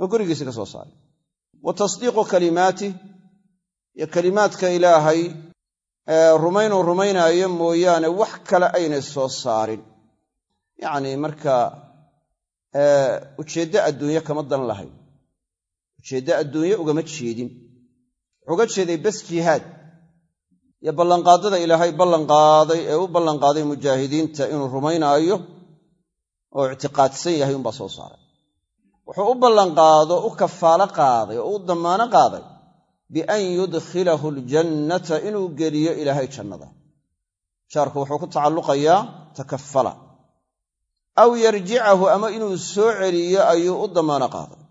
Oo gurigiisa ka soo saarin wa tasdiiqu kalimaatih iyo kalimaadka ilaahay rumaynuu rumaynaayo mooyaane wax kale aynay soo saarin. Yacnii marka ujeeddo adduunye kama dan lahayn. Ujeeddo adduunye ugama jeedin. Wuxuu uga jeeday bes jihaad. Iyo ballanqaadada ilaahay ballanqaaday ee u ballanqaaday mujaahidiinta inuu rumaynaayo oo ictiqaadsan yahay unbaa soo saaray. Wuxuu u ballanqaado u kafaalo qaaday oo u damaano qaaday bian yudkhilahu aljannata inuu geliyo ilaahay jannada jaarku wuxuu ku tacalluqayaa takafala aw yarjicahu ama inuu soo celiyo ayuu u damaano qaaday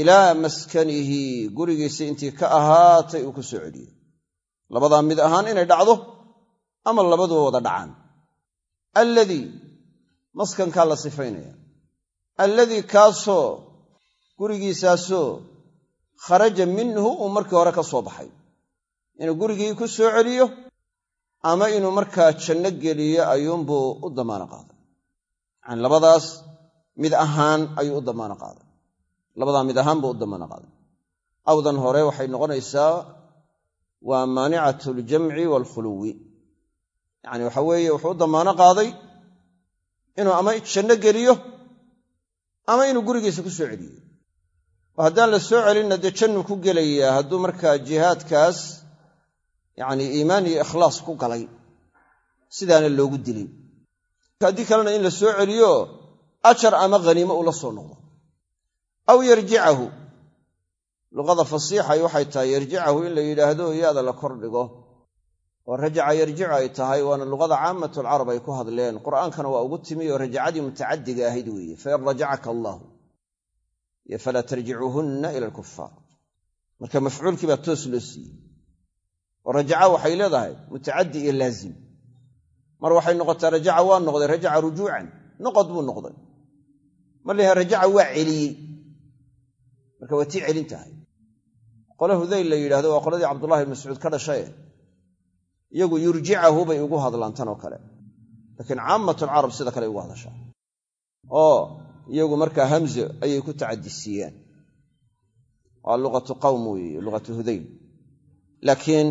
ilaa maskanihi gurigiisa intii ka ahaatay uu ku soo celiyo labadaa mid ahaan inay dhacdo ama labaduba wada dhacaan alladii maskankaa la sifaynaya alladii kaasoo gurigiisaasoo kharaja minhu uu markii hore ka soo baxay. Inuu gurigii ku soo celiyo ama inuu markaa janno geliyo ayuunbuu u damaano qaaday. Yani labadaas mid ahaan ayuu u damaano qaaday. Labadaa mid ahaan buu u damaano qaaday. Awdan hore waxay noqonaysaa waa maanicatu aljamci waalkhuluwi yacni waxa weeye wuxuu u damaano qaaday inuu ama janno geliyo ama inuu gurigiisa ku soo celiyo oo haddaan la soo celinna dee jannuu ku gelayaa hadduu markaa jihaadkaas yacni iimaan iyo ikhlaas ku galay sidaana loogu dilay. Haddii kalena in la soo celiyo ajar ama haniimo uu la soo noqdo. Aw yarjicahu. Luqada fasiixay waxay tahay yarjicahu in la yidhaahdo yaada la kor dhigo. Oo rajaca yarjicu ay tahay waana luqada caamatalcarab ay ku hadleen. Qur'aankana waa ugu timi oo rajacadii mutacadiga ahayd weeye. Fain rajacaka allaahu iyo falaa tarjicuuhunna ila alkufaar marka mafcuulkii baa toos loo siiyey oo rajaca waxay leedahay mutacaddi iyo laazim mar waxay noqotaa rajaca waa noqday rajaca rujuucan noqod buu noqday mar layahay rajaca waa celiyey marka waa tii celin tahay qole hudayl la yidhahdo waa qoladii cabdullahi mascuud ka dhashaye iyagu yurjicahu bay ugu hadlaan tan oo kale laakiin caamatalcarab sida kale ugu hadashaa iyagu markaa hamze ayay ku tacadisiiyeen waa luqatu qawm weeye luqatu hudayl. Laakiin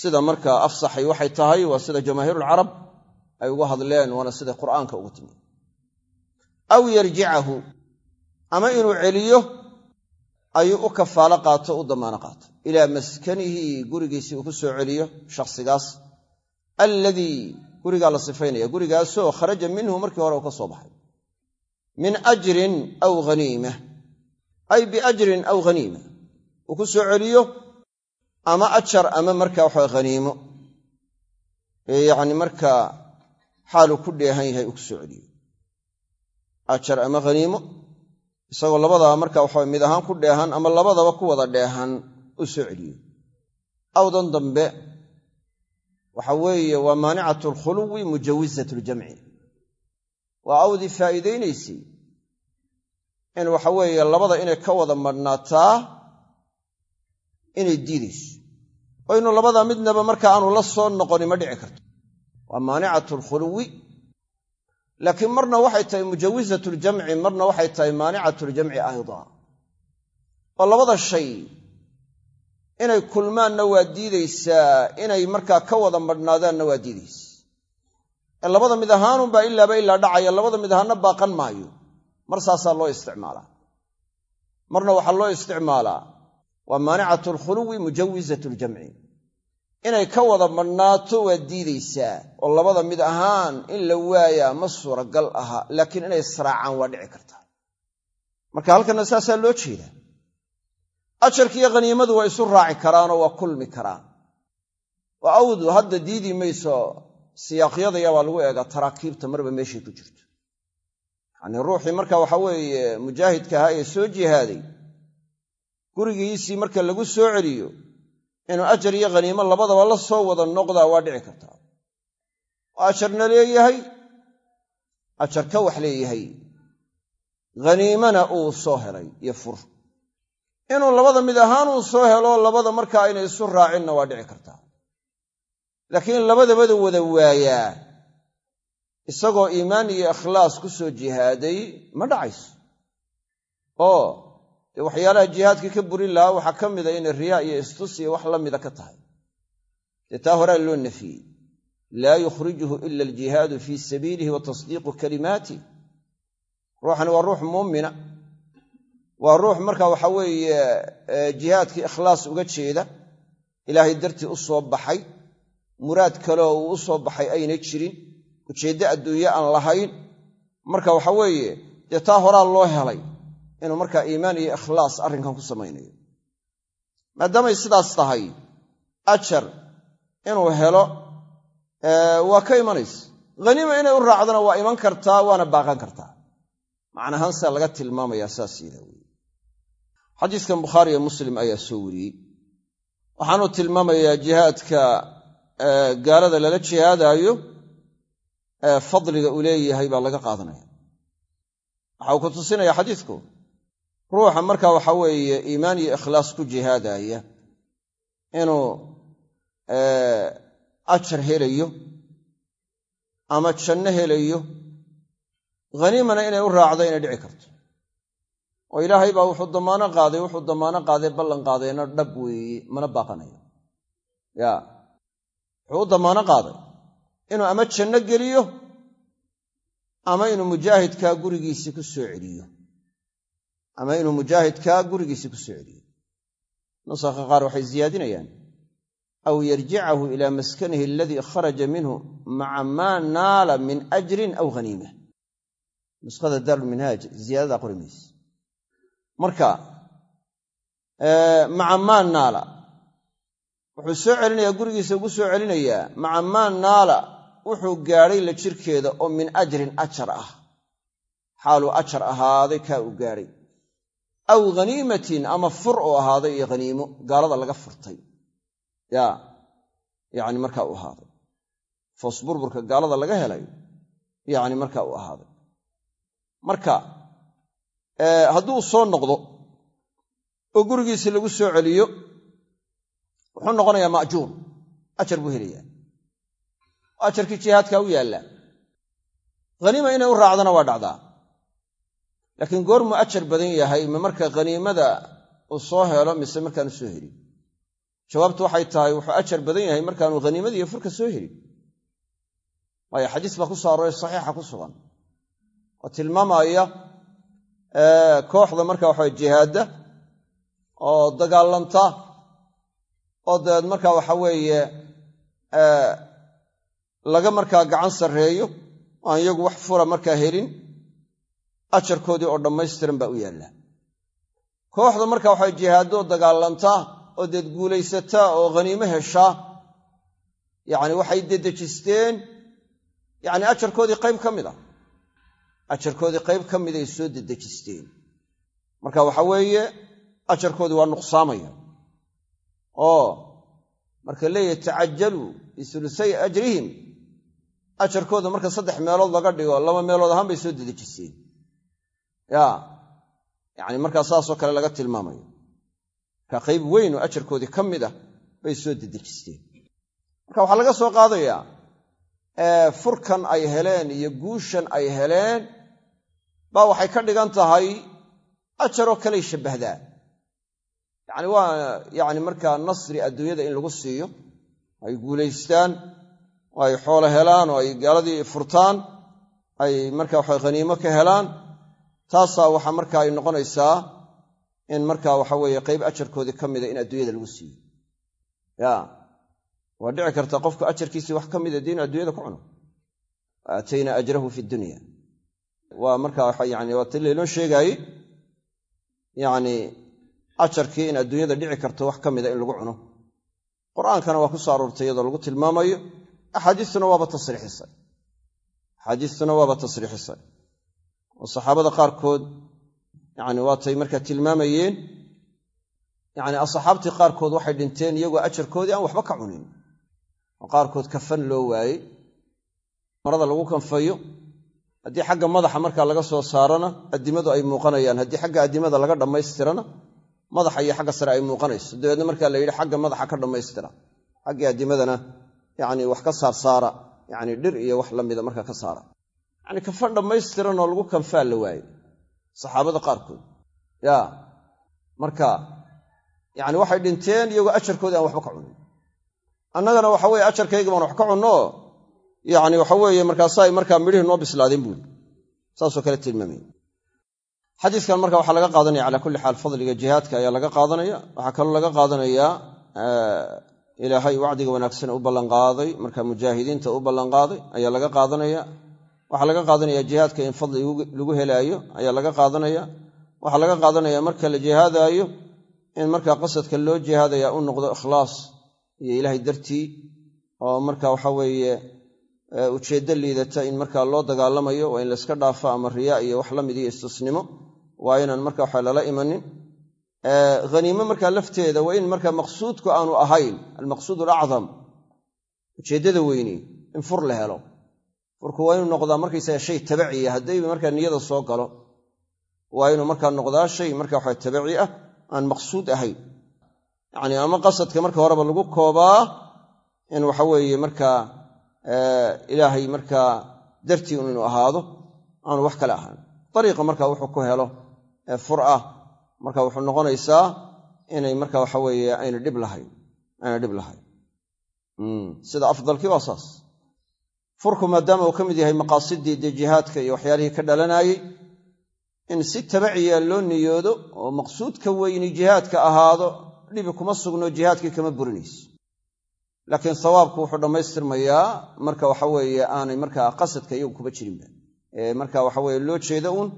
sida markaa afsaxay waxay tahay waa sida jamaahiirulcarab ay ugu hadleen waana sida qur'aanka ugu timi aw yarjicahu ama inuu celiyo ayuu u kafaalo qaato u damaano qaato. Ilaa maskanihi gurigiisii uu ku soo celiyo shakhsigaas. Alladii gurigaa la sifaynaya gurigaasoo kharaja minhu markii hore uu ka soo baxay min ajrin aw haniima ay biajrin aw haniima uu ku soo celiyo ama ajar ama markaa waxa haniimo yacni markaa xaaluu ku dheehan yahay uu ku soo celiyo. Ajar ama haniimo isagoo labadaa marka waxa mid ahaan ku dheehan ama labadaba ku wada dheehan u soo celiyo. Awdan dambe waxa weeye waa maanicatu alkhuluwi mujawizat ljamci waa awdii faa'iidaynaysay in waxa weeye labada inay ka wada madhnaataa inay diidayso. Oo inuu labada midnaba marka aanu la soo noqoni ma dhici karto. Waa maanicatu alkhuluwi laakiin marna waxay tahay mujawizat ljamci marna waxay tahay maanicatu ljamci ayda. Oo labada shay inay kulmaanna waa diidaysaa inay markaa ka wada madhnaadaanna waa diidaysa. Ee labada mid ahaanunbaa ilaaba ilaa dhacaya labada mid ahaanna baaqan maayo mar saasaa loo isticmaalaa. Marna waxaa loo isticmaalaa waa maanicatu alkhuluwi mujawizat ljamci inay ka wada madhnaato waa diidaysaa oo labada mid ahaan in la waayaa ma suuragal aha laakiin inay israacaan waa dhici kartaa. Marka halkana saasaa loo jeedaa ajarkiiyo khaniimadu waa isu raaci karaanoo waa kulmi karaan. Oo awdu hadda diidi mayso siyaaqyadaya baa lagu eegaa taraakiibta marba meeshay ku jirto yacnii ruuxii marka waxa weeye mujaahidka ahaa ee soo jihaaday gurigiisii marka lagu soo celiyo inuu ajar iyo khaniimo labadaba la soo wada noqdaa waa dhici kartaa ajarna leeyahay ajar ka wax leeyahay. Khaniimana uu soo helay iyo fur. Inuu labada mid ahaanuu soo helo labada markaa inay isu raacinna waa dhici kartaa laakiin labadabada wada waayaa isagoo iimaan iyo ikhlaas ku soo jihaaday ma dhacayso. Oo dee waxyaalaha jihaadkii ka burin lahaa waxaa ka mida inay riyaa iyo istus iyo wax la mida ka tahay. Dee taa horaa loo nafiyey. Laa yukhrijuhu ila aljihaadu fii sabiilihi wa tasdiiqu kalimaatih ruuxani waa ruux muumina waa ruux marka waxa weeye jihaadkii ikhlaas uga jeeda ilaahay dartii u soo baxay. Muraad kaleoo uu u soo baxay ayna jirin ujeeddo adduunye aan lahayn. Marka waxa weeye dee taa horaa loo helay inuu markaa iimaan iyo ikhlaas arrinkan ku samaynayo. Maadaamay sidaas tahay ajar inuu helo waa ka imanaysa. Haniima inay u raacdona waa iman kartaa waana baaqan kartaa. Macnahaan saa laga tilmaamayaa saas yadaa wey xadiiskan bukhaari iyo muslim ayaa soo wariyey. Waxaanuu tilmaamayaa jihaadka gaalada lala jihaadaayo fadliga uu leeyahay baa laga qaadanaya. Waxa uu ku tusinaya xadiisku ruuxa marka waxa weeye iimaan iyo ikhlaas ku jihaadaya inuu ajar helayo ama janno helayo haniimana inay u raacdo inay dhici karto. Oo ilaahay baa wuxuu damaano qaaday wuxuu damaano qaaday ballan qaadayna dhab weeye mana baaqanayo. Ya wuxuu u damaano qaaday inuu ama janno geliyo ama inuu mujaahidkaa gurigiisii ku soo celiyo ama inuu mujaahidkaa gurigiisii ku soo celiyo. Nusakha qaar waxay ziyaadinayaan. Aw yarjicahu ilaa maskanihi aladii kharaja minhu maca maa naala min ajrin aw haniima nuskhada daarulminhaaj ziyaadadaa qori marka maca maa naala. Wuxuu soo celinayaa gurigiisa ugu soo celinayaa. Maca maa naala wuxuu gaadhay la jirkeeda oo min ajrin ajar ah. Xaaluu ajar ahaaday kaa uu gaadhay. Aw haniimatin ama fur oo ahaaday iyo haniimo gaalada laga furtay. Ya yacni markaa u ahaaday. Foos burburka gaalada laga helay yacni markaa u ahaaday. Marka hadduu soo noqdo oo gurigiisii lagu soo celiyo wuxuu noqonayaa ma'juur ajar buu helayaa ajarkii jihaadkaa u yaallaa haniima inay u raacdana waa dhacdaa. Laakiin goormuu ajar badan yahay ma marka haniimada uu soo helo mise markaanu soo helin? Jawaabtu waxay tahay wuxuu ajar badan yahay markaanu haniimada iyo furka soo helin. Waayo xadiis baa ku soo arooray saxiixa ku sugan. Oo tilmaamaya kooxda marka waxa jihaadda oo dagaalanta oo dabeed marka waxa weeye laga markaa gacan sarreeyo aan iyagu wax fura markaa helin ajarkoodii oo dhammaystiran baa u yaallaa kooxda marka waxay jihaadoo dagaalantaa oo deed guulaysataa oo haniimo heshaa yacni waxay dedejisteen yacni ajarkoodii qayb ka mid a. Ajarkoodii qayb ka miday soo dedejisteen. Marka waxa weeye ajarkoodii waa nuqsaamaya. Oo marka leeyahay tacajaluu bisulusay ajrihim ajarkooda marka saddex meelood laga dhigo laba meelood ahaan bay soo dedejiseen ya yacni markaa saasoo kale laga tilmaamayo. Marka qayb weyn oo ajarkoodii ka mid ah bay soo dedejisteen marka waxaa laga soo qaadayaa furkan ay heleen iyo guushan ay heleen baa waxay ka dhigan tahay ajaroo kaley shabbahdaa yacni waa yacni markaa nasri adduunyada in lagu siiyo ay guulaystaan oo ay xoolo helaan oo ay gaaladii furtaan ay marka waxa khaniimo ka helaan taasaa waxaa marka ay noqonaysaa in marka waxa weeye qayb ajarkoodii ka mida in adduunyada lagu siiyo. Ya waa dhici karta qofku ajarkiisii wax ka mida dee inu adduunyada ku cuno. Aatayna ajrahu fi dunya. Waa marka yani waa ti laynoo sheegaayey yacni ajarkii in adduunyada dhici karto wax ka mida in lagu cuno. Qur'aankana waa ku soo aroortay iyadoo lagu tilmaamayo axaadiistuna waaba tasriixisay axaadiistuna waaba tasriixisay oo saxaabada qaarkood yani waatay markaa tilmaamayeen yani asxaabtii qaarkood waxay dhinteen iyagoo ajarkoodii aan waxba ka cunin oo qaarkood kafan loo waayey marada lagu kanfayo haddii xagga madaxa markaa laga soo saarana addimadu ay muuqanayaan haddii xagga addimada laga dhammaystirana madaxa iyo xagga sare ay muuqanayso dabeedna markaa la yidhi xagga madaxa ka dhammaystira xaggii addimadana yani wax ka saarsaara yani dhir iyo wax la mida markaa ka saara. Yani kafan dhammaystiranoo lagu kanfaa la waaye. Saxaabada qaarkood. Ya. Marka yani waxay dhinteen iyagoo ajarkoodii aan waxba ka cunin. Annagana waxa weye ajarkayga baan wax ka cunno. Yani waxa weeye markaasa ay markaa midhihii noo bislaadeen buuri. Saasoo kale tilmaamaya xadiiskan marka waxaa laga qaadanaya cala kulli xaal fadliga jihaadka ayaa laga qaadanaya. Waxaa kaloo laga qaadanayaa ilaahay wacdiga wanaagsan u ballanqaaday marka mujaahidiinta u ballanqaaday ayaa laga qaadanaya. Waxaa laga qaadanaya jihaadka in fadli lagu helaayo ayaa laga qaadanaya. Waxaa laga qaadanaya marka la jihaadaayo in marka qasadka loo jihaadaya u noqdo ikhlaas iyo ilaahay dartii oo marka waxa weeye ujeeddo liidata in marka loo dagaalamayo waa in layska dhaafo ama riyaa iyo wax la mid iyo istisnimo waa inaan marka waxa lala imanin haniimo markaa lafteeda waa in marka maqsuudku aanu ahayn almaqsuud alacdam ujeeddada weyni in fur la helo. Furku waa inuu noqdaa markaysaga shay tabaciya haddayba markaa niyada soo galo waa inuu markaa noqdaa shay marka waxa tabaci ah aan maqsuud ahayn. Yacni ama qasadka marka horeba lagu koobaa in waxa weeye markaa ilaahay markaa dartii un inuu ahaado aanu wax kale ahaan dariiqa marka wuxuu ku helo fur ah marka wuxuu noqonaysaa inay marka waxa weeye ayna dhib lahayn ayna dhib lahayn. Sida afdalkii waa saas. Furku maadaama uu ka mid yahay maqaasidii dee jihaadka iyo waxyaalihii ka dhalanaayey in si tabaciya loo niyoodo oo maqsuudka weyni jihaadka ahaado dhibi kuma sugno jihaadkii kama burinayso. Laakiin sawaabku wuxuu dhammaystirmayaa marka waxa weeye aanay markaa qasadka iyagu kuba jirinba. Marka waxa weye loo jeedo uun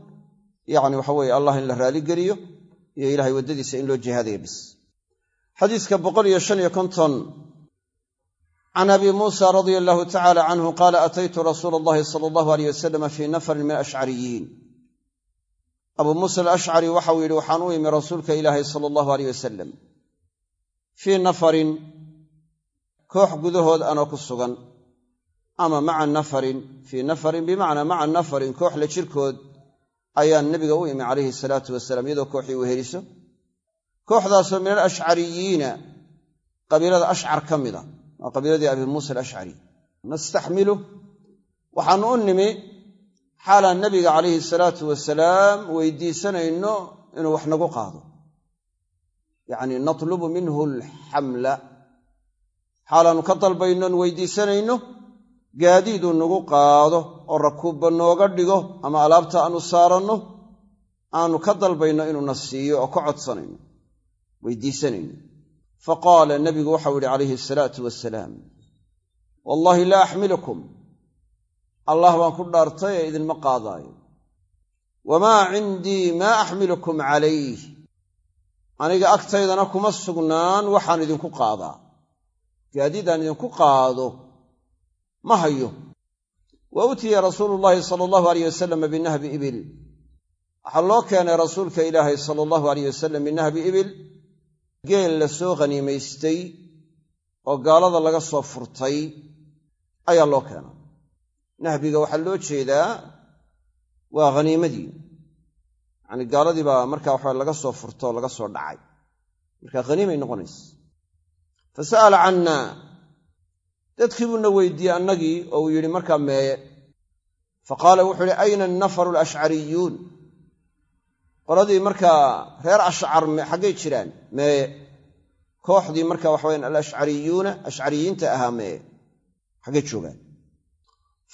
yacni waxa weye allah in la raaligeliyo iyo ilahay waddadiisa in loo jihaadaya bis. Xadiiska can abi muusa radia allahu tacala canhu qaala ataytu rasuula allahi sala allahu aleyh wasalama fii nafarin min ashcariyiin abuu muusa alashcari waxau yidhi waxaan u imi rasuulka ilaahay sala allahu aleyh wasalam fii nafarin koox gudahood anoo ku sugan ama maca nafarin fii nafarin bimacnaa maca nafarin koox la jirkood ayaan nebiga u imi calayhi salaatu wasalaam iyadoo kooxii u heliso. Kooxdaasoo min alashcariyiina qabiilada ashcar ka mida waa qabiiladii abi muusa alashcari. Nastaxmilu waxaannu u nimi xaalaan nebiga calayhi salaatu wasalaam weydiisanayno inuu wax nagu qaado. Yacni natlubu minhu alxamla xaalaannu ka dalbaynoon weydiisanayno gaadiiduu nagu qaado oo rakuubba nooga dhigo ama alaabta aanu saaranno aanu ka dalbayno inuuna siiyo oo ka codsanayno weydiisanayno. Fa qaala nebigu waxau yidhi calayhi asalaatu wasalaam wallaahi laa axmilukum allah baan ku dhaartay ee idinma qaadaayo. Wamaa cindii maa axmilukum calayh aniga agtaydana kuma sugnaan waxaan idinku qaadaa. Gaadiidaan idinku qaado ma hayo. Wa utiya rasuulu llaahi sala allahu aleyh wasalama binahbi ibil. Waxaa loo keenay rasuulka ilaahay sala allahu aleyh wasalam binahbi ibil geel la soo khaniimaystay oo gaalada laga soo furtay ayaa loo keenay. Nahbiga waxaa loo jeedaa waa haniimadii yacni gaaladii baa markaa waxa laga soo furto oo laga soo dhacay. Marka haniimay noqonaysa. Fa sa'ala canna dadkii buuna weydiiyey annagii oo uu yidhi markaa meeye. Fa qaala wuxuu ihi ayna annafaru alashcariyuun? Qoladii markaa reer ashcar xaggay jiraan meeye. Kooxdii marka waxawayan alashcariyuuna ashcariyiinta ahaa meeye. Xaggay joogaan.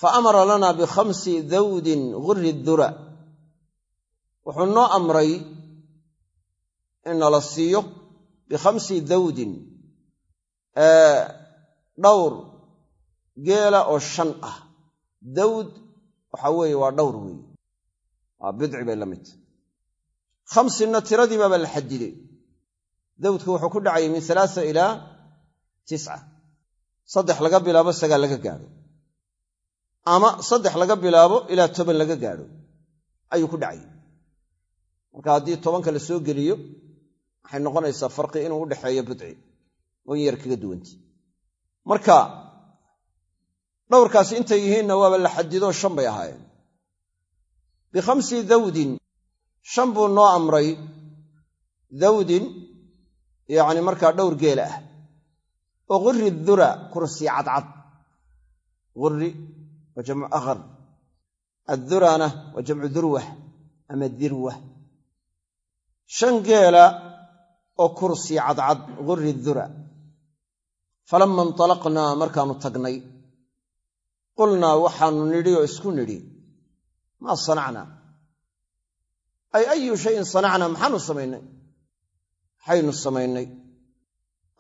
Fa amara lana bikhamsi dawdin guri dura. Wuxuu noo amray in nala siiyo bikhamsi dawdin dhowr geela oo shan ah. Dawd waxa weeye waa dhowr weeye. Bidci bay la mid tahy khamsinna tiradii baaba la xadiday dawdku wuxuu ku dhacayay min alaasa ilaa tisca saddex laga bilaabo sagaal laga gaadho. Ama saddex laga bilaabo ilaa toban laga gaadho. Ayuu ku dhacayay marka haddii tobanka la soo geliyo waxay noqonaysaa farqi inuu u dhexeeyo bidci oo in yar kaga duwanti. Marka dhowrkaasi intay yihiinna waaba la xadidoo shan bay ahaayeen. Bikhamsi dawdin shan buu noo amray. Dawdin yacni markaa dhowr geela ah. Oo guri dura kursi cadcad. Guri waa jamcu akhar. Addurana waa jamcu durwah ama dirwa shan geela oo kursi cadcad guri dura. Falama intalaqnaa markaannu tagnay qulnaa waxaannu nidhi oo isku nidhi. Maa sanacnaa ay ayu shayin sanacnaa maxaanu samaynay? Maxaynu samaynay?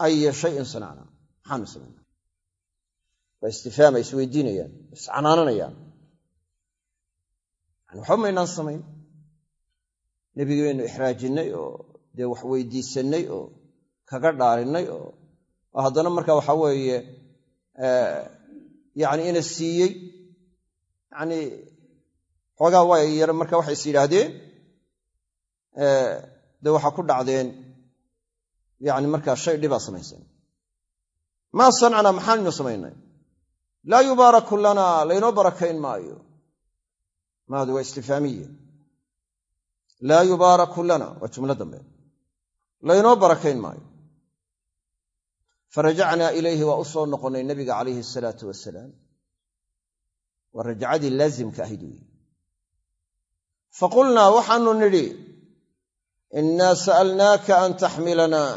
Aya shayin sanacnaa maxaanu samaynay? Waa istifaama isweydiinayaan iscanaananayaan. Waxba maynaan samayn. Nebigaynu ixraajinnay oo dee wax weydiisannay oo kaga dhaarinnay oo haddana marka waxa weeye yani ina siiyey yani xoogaa waa yar marka waxay is yidhaahdeen dee waxaa ku dhacdeen yani markaa shay dhibaa samayseen. Maa sanacnaa maxaannu samaynay? Laa yubaaraku lanaa laynoo barakayn maayo. Maadu waa istifaamiye laa yubaaraku lana waa jumlo dambe. Laynoo barakayn maayo farajacnaa ilayhi waa u soo noqonnay nabiga calayhi asalaatu wasalaam waa rajacadii laazimka ahayd weyi faqulnaa waxaanu nidhi innaa sa'alnaaka an taxmilanaa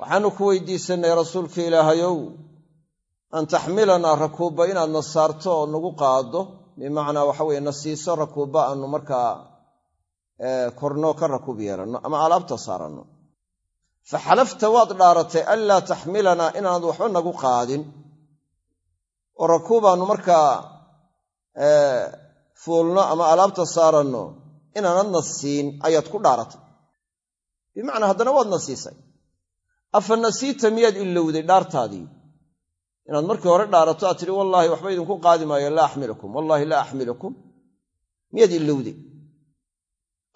waxaanu ku weydiisannay rasuulka ilaahayow an taxmilanaa rakuubba inaadna saarto oo nagu qaado bimacnaa waxa weye na siiso rakuubba aanu markaa kornoo ka rakuub yeelanno ama alaabta saaranno fa xalafta waad dhaaratay anlaa taxmilanaa inaanad waxba nagu qaadin oo rakuubaannu markaa fuulno ama alaabta saaranno inaanadna siin ayaad ku dhaaratay bimacnaa haddana waadna siisay afa nasiita miyaad ilowday dhaartaadii inaad markii hore dhaarato aad tidhi wallaahi waxba idinku qaadi maayo laa axmilukum wallaahi laa axmilukum miyaad ilowday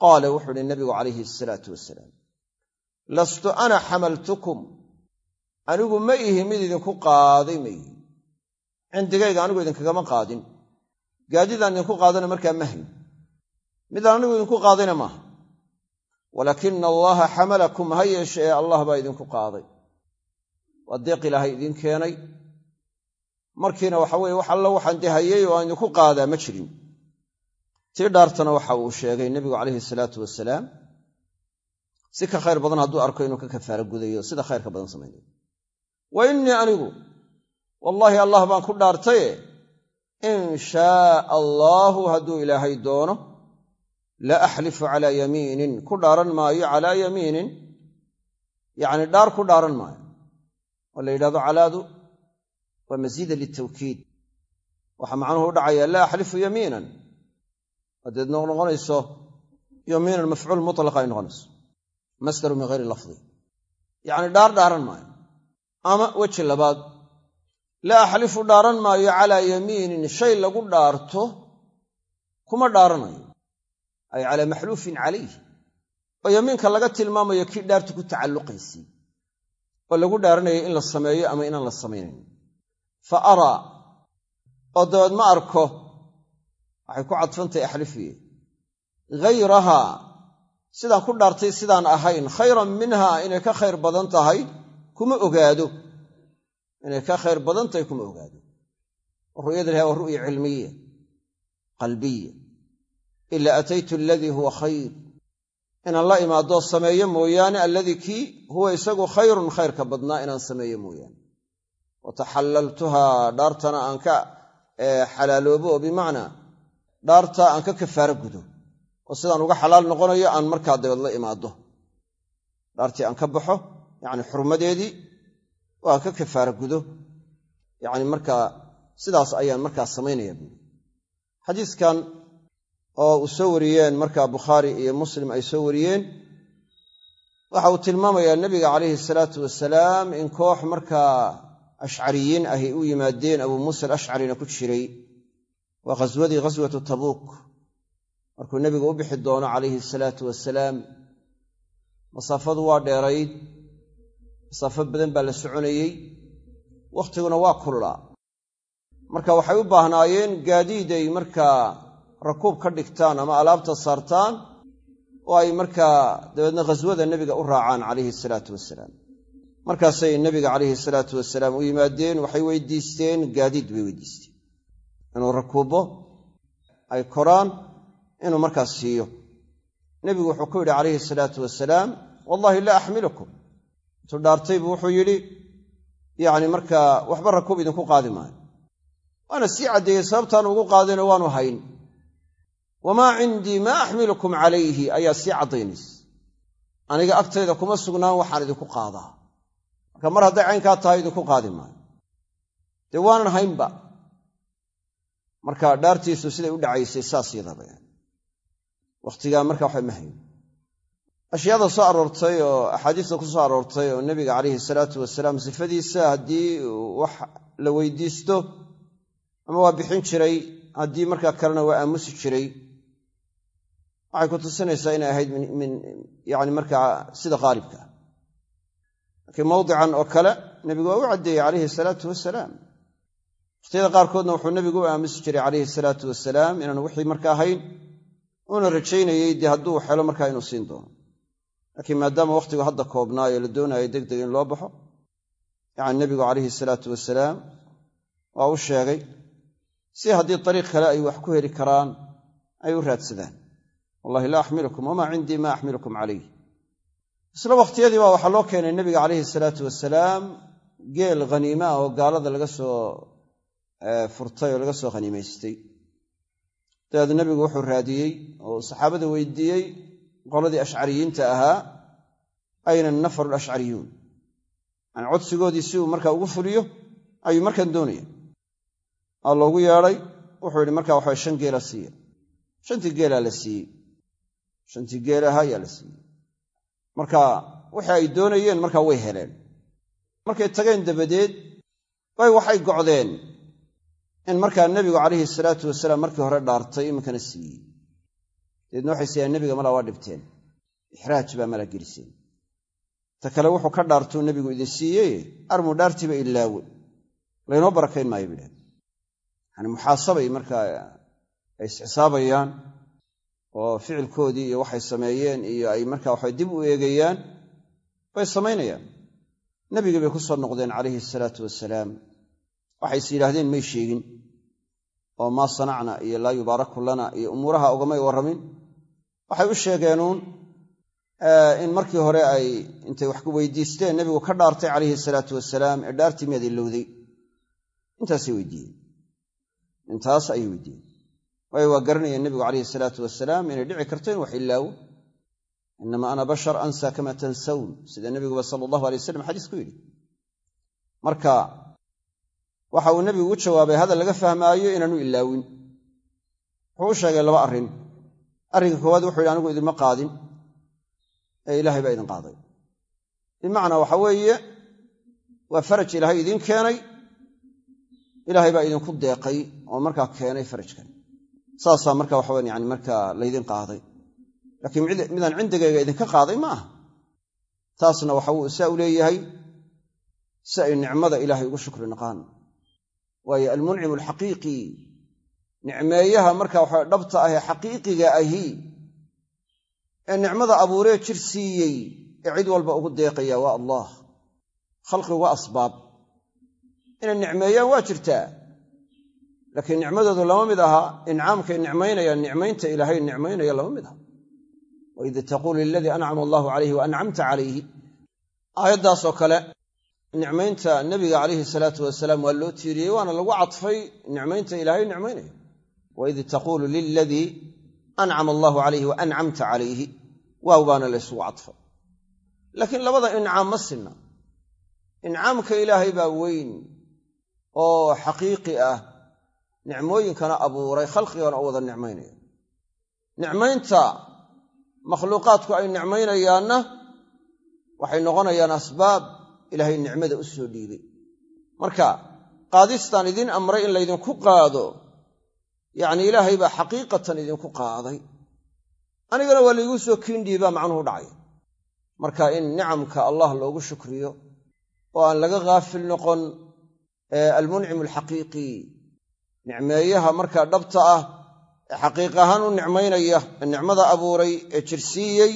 qaala wuxuu uhi nabigu calayhi asalaatu wasalaam lastu ana xamaltukum. Anigu ma ihi mid idinku qaaday ma ihi. Cindigayga anigu idinkagama qaadin. Gaadidaan idinku qaadana markaa mahli midaan anigu idinku qaadayna maaha walaakina allaha xamalakum ha yeeshe ee allah baa idinku qaaday. Waa deeq ilaahay idiin keenay. Markiina waxa weye wax alla waxaan dehayey oo aan idinku qaadaa ma jirin. Tii dhaartana waxa uu sheegay nebigu calayhi salaatu wasalaam si ka khayr badan hadduu arko inuu ka kafaaro gudayo sida khayrka badan samaynayo. Wa innii anigu wallaahi allah baan ku dhaartaye in shaaa allaahu hadduu ilaahay doono la axlifu calaa yamiinin. Ku dhaaran maayo calaa yamiinin yacni dhaar ku dhaaran maayo. Oo la yidhahdo calaadu waa masiida litawkiid. Waxaa macnuhu u dhacaya laa axlifu yamiinan. Haddeed noqnoqonayso yamiinan mafcuul mutlaqa ay noqonayso masdaru min hayri lafdi. Yacni dhaar dhaaran maayo. Ama weji labaad laa axlifu dhaaran maayo calaa yamiinin shay lagu dhaarto kuma dhaaranayo. Ay calaa maxluufin calayh oo yamiinka laga tilmaamayo kii dhaartu ku tacalluqaysay oo lagu dhaaranayay in la sameeyo ama inaan la samaynayn fa araa oo dabeed ma arko waxay ku cadfantahay axlifiye. Hayrahaa sidaan ku dhaartay sidaan ahayn khayran minha inay ka khayr badan tahay kuma ogaado. Inay ka khayr badan tahay kuma ogaado. Ru'yada ilahay waa ru'ya cilmiya qalbiya. Ila ataytu aladii huwa khayr. Inaan la imaadoo sameeyo mooyaane alladii kii huwa isagu khayrun khayrka badnaa inaan sameeyo mooyaane. Wa taxallaltuhaa dhaartana aan ka xalaaloobo oo bimacnaa dhaartaa aan ka kafaaro gudo oo sidaan uga xalaal noqonayo aan markaa dabeed la imaado dhaartii aan ka baxo yacni xurmadeedii oo aan ka kafaaro gudo. Yacni markaa sidaas ayaan markaa samaynaya buuri xadiiskan oo uu soo wariyeen markaa bukhaari iyo muslim ay soo wariyeen waxa uu tilmaamayaa nebiga calayhi salaatu wasalaam in koox markaa ashcariyiin ahi u yimaadeen abuu muusa alashcarina ku jiray. Waa ghaswadii ghaswatu tabuuk markuu nebigu u bixi doono calayhi salaatu wasalaam masaafadu waa dheerayd masaafo badan baa la soconayey wakhtiguna waa kululaa marka waxay u baahnaayeen gaadiiday markaa rakuub ka dhigtaan ama alaabta saartaan oo ay markaa dabeedna ghaswada nebiga u raacaan calayhi salaatu wasalaam markaasay nebiga calayhi salaatu wasalaam u yimaadeen waxay weydiisteen gaadiid bay weydiisteen. Inuu rakuubo ay koraan inuu markaas siiyo. Nebigu wuxuu ku yidhi calayhi salaatu wasalaam wallaahi laa axmilukum. Intuu dhaartay buu wuxuu yidhi yacni markaa waxba rakuub idinku qaadi maayo. Waana sii caddeeyey sababtaan ugu qaadayno waanu hayn. Wamaa cindii maa axmilukum calayhi? Ayaa sii caddaynaysa. Aniga agtayda kuma sugnaan waxaan idinku qaadaa. Marka mar hadday caynkaa tahay idinku qaadi maayo. Dee waanan haynba. Marka dhaartiisu siday u dhacaysay saas yadaba wakhtigaa marka waxa ma hayn. Ashyaada soo aroortay oo axaadiista ku soo aroortay oo nebiga calayhi salaatu wasalaam sifadiisa haddii wax la weydiisto ama waa bixin jiray haddii markaa kalena waa aamusi jiray waxay ku tusinaysaa inay ahayd min yani markaa sida qaalibka. Laakiin mawdican oo kale nebigu waa u caddeeyey calayhi salaatu wasalaam wakhtiyada qaarkoodna wuxuu nebigu u aamusi jiray calayhi salaatu wasalaam inaanu wixii marka ahayn uuna rajaynayey dee hadduu xelo markaa inuu siin doono. Laakiin maadaama wakhtigu hadda koobnaayo la doonayo deg deg in loo baxo yacani nebigu calayhi salaatu wasalaam waa u sheegay si haddii ariiq kale ay wax ku heli karaan ay u raadsadaan. Wallahi laa axmilukum wamaa cindii maa axmilukum calayh isla wakhtiyadii baa waxaa loo keenay nebiga calayhi salaatu wasalaam geel khaniimaa oo gaalada laga soo furtay oo laga soo khaniimaystay dabeed nebigu wuxuu raadiyey oo saxaabada weydiiyey qoladii ashcariyiinta ahaa ayna nafaru lashcariyuun yani codsigoodii si uu markaa ugu fuliyo ayuu markan doonaya. Aa loogu yeedhay wuxuu yidhi markaa waxaa shan geela siiya shantii geelaa la siiyey. Shantii geel ahaa ayaa la siiyey. Marka wixii ay doonayeen markaa way heleen. Markay tageen dabadeed bay waxay gocdeen in markaa nebigu calayhi salaatu wasalaam markii hore dhaartay iminkana siiyey. Dabeedna waxay siiyaan nebiga malaa waa dhibteen. Ixraaj baa mala geliseen ta kale wuxuu ka dhaartuu nebigu idin siiyey armuu dhaartiiba ilaawe laynoo barakayn maayo dhahdeen yani muxaasabay markaa ay isxisaabayaan oo ficilkoodii iyo waxay sameeyeen iyo ay markaa waxa dib u eegayaan bay samaynayaan. Nebigii bay ku soo noqdeen calayhi salaatu wasalaam waxay yidhaahdeen may sheegin oo maa sanacna iyo laa yubaaraku lana iyo umuuraha ugamay warramin. Waxay u sheegeenuun in markii hore ay intay wax weydiisteen nebigu ka dhaartay calayhi salaatu wasalaam ee dhaartii miyaad ilowday intaasay weydiiyeen. Intaas ayay weydiiyeen. Waayo waa garanayeen nebigu calayhi salaatu wasalaam inay dhici karto in wax ilaawo. Inama ana bashar ansa kama tansawn sida nebiguba sala allahu alay wasalam xadiis ku yidhi. Marka waxa uu nebigu u jawaabay hadal laga fahmaayo inaanu ilaawin. Wuxuu u sheegay laba arrin. Arrinka koowaad wuxu yidhi anigu idinma qaadin. Ee ilaahay baa idin qaaday. Bimacnaa waxa weeye waa faraj ilaahay idiin keenay. Ilaahay baa idinku deeqay oo markaa keenay farajkan. Saasaa marka waxawan yani markaa laydin qaaday. Laakiin midaan cindigayga idinka qaaday ma aha. Taasna waxa uu saa u leeyahay si ay nicmada ilaahay ugu shukri naqaan waayo almuncimu alxaqiiqi. Nicmeeyaha marka waxa dhabta ah ee xaqiiqiga ahi ee nicmada abuuree jir siiyey ee cid walba ugu deeqaya waa allah. Khalqigu waa asbaab. Inay nicmeeyaan waa jirtaa laakiin nicmadoodu lama mid aha incaamkay nicmaynayaan nicmaynta ilaahay nicmaynaya lama mid aha. Waid taquulu liladii ancama allahu calayhi wa ancamta calayhi aayaddaasoo kale nicmaynta nebiga calayhi salaatu wasalaam waa loo tiiriyey waana lagu cadfay nicmaynta ilaahay nicmaynayo waid taquulu liladii ancama allahu calayhi wa ancamta calayhi waaw baana laysugu cadfay. Laakiin labada incaam ma sinna. Incaamka ilaahay baa weyn oo xaqiiqi ah nicmooyinkana abuuray khalqigana oo wada nicmaynaya. Nicmaynta makhluuqaadku ay nicmaynayaanna waxay noqonayaan asbaab ilaahay nicmada u soo dhiibay. Marka qaadistaan idiin amray in laydinku qaado yacni ilaahay baa xaqiiqatan idinku qaaday. Anigana waa laygu soo kiindhiibaa macnuhu dhacay. Marka in nicamka allah loogu shukriyo oo aan laga haafil noqon almuncimu alxaqiiqi nicmeeyaha markaa dhabta ah ee xaqiiq ahaan u nicmaynaya ee nicmada abuuray ee jirsiiyey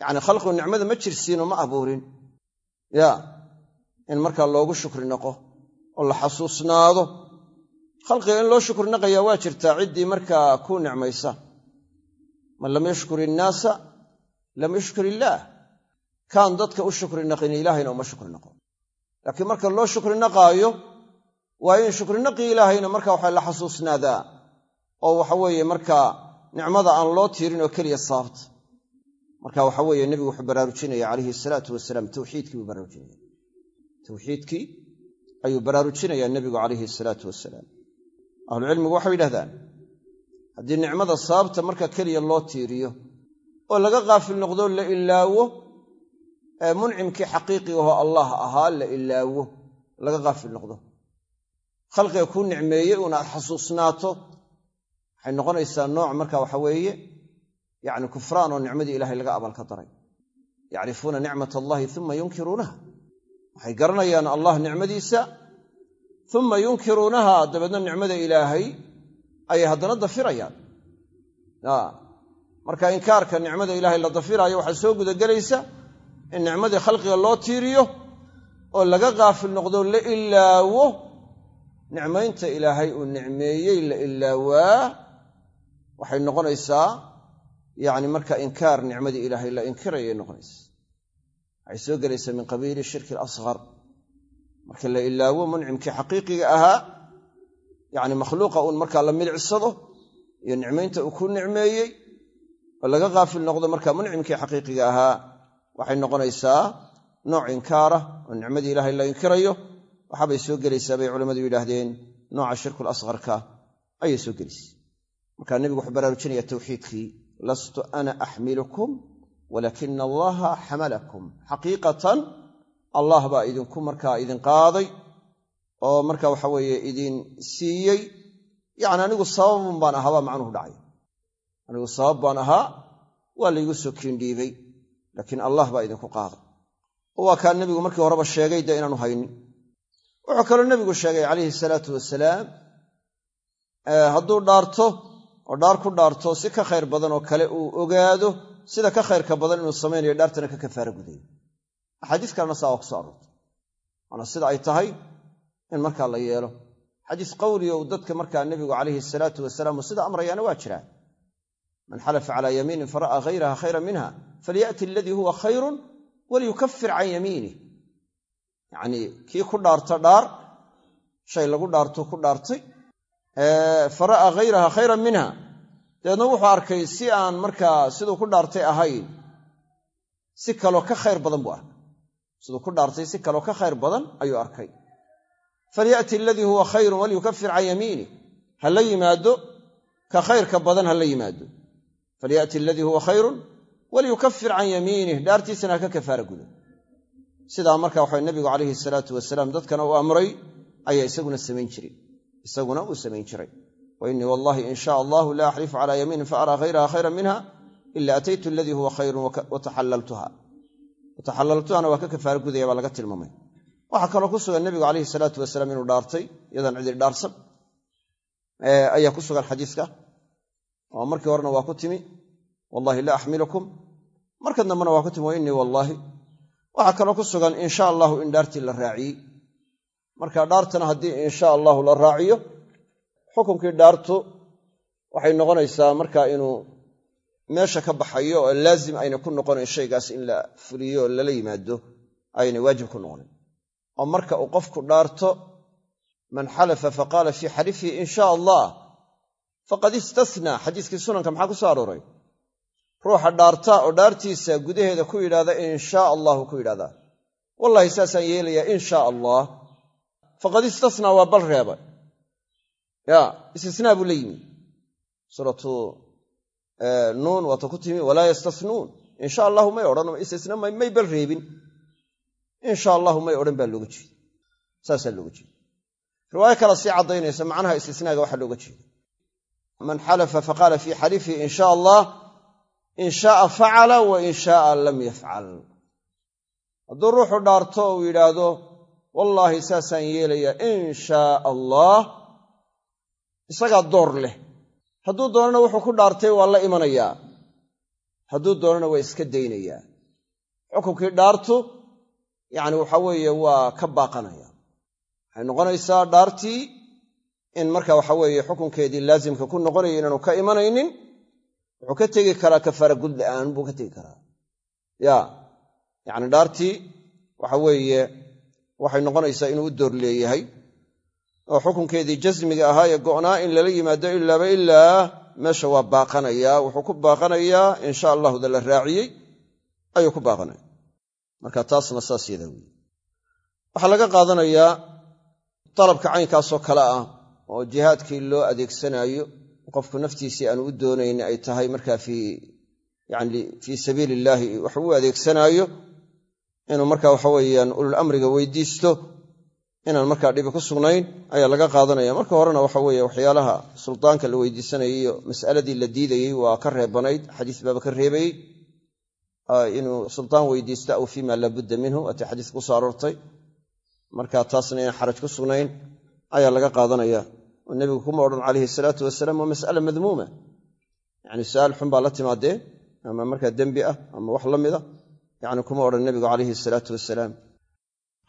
yacni khalqigu nicmada ma jirsiinoo ma abuurin ya in markaa loogu shukri naqo oo la xasuusnaado. Khalqiga in loo shukri naqayaa waa jirtaa ciddii markaa ku nicmaysa. Man lam yashkur innaasa lam yashkur illaah kaan dadka u shukri naqin ilaahayna uma shukri naqo laakiin marka loo shukri naqaayo waa in shukrinaqii ilaahayna marka waxa la xasuusnaadaa. Oo waxaweeye markaa nicmada aan loo tiirin oo keliya saabta marka waxa weeye nebigu wuxuu baraarujinaya calayhi salaatu wasalaam tawxiidkii buu baraarujinaya tawxiidkii ayuu baraarujinayaa nebigu calayhi salaatu wasalaam ahlucilmigu waxay yidhahdaan haddii nicmada sababta marka keliya loo tiiriyo oo laga qaafil noqdo la ilaawo ee muncimkii xaqiiqigahoo allah ahaa la ilaawo laga qaafil noqdo. Khalqiga kuu nicmeeyey uun aad xasuusnaato waxay noqonaysaa nooc marka waxa weeye yacni kufraan oo nicmadii ilahay laga abaalka daray. Yacrifuuna nicmat allahi uma yunkiruunaha. Waxay garanayaan allah nicmadiisa uma yunkiruunaha. Dabeedna nicmada ilaahay ayay haddana dafirayaan. Marka inkaarka nicmada ilaahay la dafiraayo waxaa soo gudagelaysa in nicmadii khalqiga loo tiiriyo oo laga qaafil noqdo la ilaawo nicmaynta ilaahay uu nicmeeyey la ilaawaa waxay noqonaysaa yacni marka inkaar nicmadii ilaahay la inkirayay noqonaysa waxay soo gelaysaa min qabiili shirki alasghar. Marka la ilaawo muncimkii xaqiiqiga ahaa yacni makhluuqa uun markaa la milicsado iyo nicmaynta uu ku nicmeeyey oo laga kaafil noqdo marka muncimkii xaqiiqiga ahaa waxay noqonaysaa nooc inkaara oo nicmadii ilaahay la inkirayo. Waxaabay soo gelaysaa bay culammadu yidhaahdeen nooca shirkul asqarka ayay soo gelaysa markaa nebigu wuxuu baraarujinaya tawxiidkii lastu ana axmilukum walaakina allaha xamalakum xaqiiqatan allah baa idinku markaa idin qaaday oo marka waxa weeye idin siiyey yacni anigu sababun baan ahaa baa macnuhu dhacay anigu sabab baan ahaa waa laygu soo kiindhiibay laakiin allah baa idinku qaaday oo waa kaa nebigu markii horeba sheegay dee inaanu haynin wuxuu kaloo nebigu sheegay calayhi salaatu wasalaam hadduu oo dhaar ku dhaarto si ka khayr badan oo kale uu ogaado sida ka khayrka badan inuu samaynayo dhaartana ka kafaara gudayo. Axaadiis saa waa ku soo aroortay waana sida ay tahay in markaa la yeelo. Xadiis qawliga uu dadka markaa nebigu calayhi salaatu wasalaam uu sida amrayaana waa jiraa man xalafa calaa yamiinin fara'aa hayraha khayran minha falya'ti aladii huwa khayrun waliyukafir can yamiinih yacnii kii ku dhaarta dhaar shay lagu dhaarto ku dhaartay fara'aa hayraha khayran minha. Dabeedna wuxuu arkay si aan markaa siduu ku dhaartay ahayn si kaloo ka khayr badan buu arkay. Siduu ku dhaartay si kaloo ka khayr badan ayuu arkay. Falya'ti aladii huwa khayrun walyukafir can yamiinih ha la yimaado ka khayrka badan ha la yimaado. Falya'ti aladii huwa khayrun walyukafir can yamiinih dhaartiisana ha ka kafaara gudo. Sidaa marka waxa nebigu calayhi salaatu wasalaam dadkana u amray ayaa isaguna samayn jiray isaguna uu samayn jiray. Wa innii wallahi in shaa allahu la axlifu calaa yamiinin fa araa hayraha khayran minha ila ataytu aladii huwa khayrun wataxallaltuha wataxallaltuhana waa ka kafaara gudaya baa laga tilmaamay. Waxaa kaloo ku sugan nebigu calayhi salaatu wasalaam inuu dhaartay iyadaan cidi dhaarsan ayaa ku sugan xadiiska. Oo markii horena waa ku timi wallahi la axmilukum. Marka dambena waa ku timi wa innii wallaahi waxaa kaloo ku sugan insha allahu in dhaartii la raaciyey marka dhaartana haddii insha allahu la raaciyo xukunkii dhaartu waxay noqonaysaa marka inuu meesha ka baxayo oo laazim ayna ku noqonayn shaygaas in la fuliyo oo lala yimaado aynay waajib ku noqonin oo marka uu qofku dhaarto man xalafa faqaala fii xalifihi in sha allah faqad istathnaa xadiiskii sunanka maxaa ku soo arooray? Ruuxa dhaarta oo dhaartiisa gudaheeda ku yidhahda in shaa allahu ku yidhahdaa wallahi saasaan yeelayaa in shaa allah faqad istathnaa waa bal reebay ya istisnaa buu la yimi suuratu nuun waata ku timi walaa yastathnuun in sha allahu may odhan istisna may bal reebin in sha allahu may odhan baa looga jeeda saasaa looga jeeda riwaayo kale sii caddaynaysa macnaha istisnaaga waxaa looga jeeda man xalafa faqaala fii xalifihi in sha allah in shaaa facala wa in shaaa lam yafcal hadduu ruuxu dhaarto uu yidhaahdo wallaahi saasaan yeelayaa in shaa allah isagaa door leh. Hadduu doonana wuxuu ku dhaartay waa la imanayaa. Hadduu doonana waa iska daynayaa. Xukunkii dhaartu yacni waxa weeye waa ka baaqanaya. Waxay noqonaysaa dhaartii in marka waxa weeye xukunkeedii laasimka ku noqonaya inaanu ka imanaynin wuxuu ka tegi karaa kafaara gud la'aan buu ka tegi karaa. Ya yacni dhaartii waxa weeye waxay noqonaysaa inuu u door leeyahay. Oo xukunkeedii jasmiga ahaa ee go'naa in lala yimaado ilaaba ilaa meesha waa baaqanayaa wuxuu ku baaqanayaa insha allahuda la raaciyey ayuu ku baaqanaya. Marka taasna saas yadaa weeye. Waxaa laga qaadanayaa dalabka caynkaasoo kale ah oo jihaadkii loo adeegsanaayo. Qofku naftiisii aanu u doonayn ay tahay markaa fii yani fii sabiili illaahi wax u adeegsanaayo inuu marka waxa weeyaan ulul amriga weydiisto inaan markaa dhibi ku sugnayn ayaa laga qaadanaya. Marka horena waxa weeye waxyaalaha suldaanka la weydiisanayay iyo mas'aladii la diidayey waa ka reebanayd xadiis baaba ka reebayey inuu sultaan weydiista aw fiima laabudda minhu waatay xadiis ku soo aroortay. Marka taasna inaan xaraj ku sugnayn ayaa laga qaadanaya. Oo nebigu kuma odhan calayhi salaatu wasalaam waa mas'ala madmuuma. Yacni su'aal xun baa la timaadeen ama markaa dembi ah ama wax la mida yacni kuma odhan nebigu calayhi salaatu wasalaam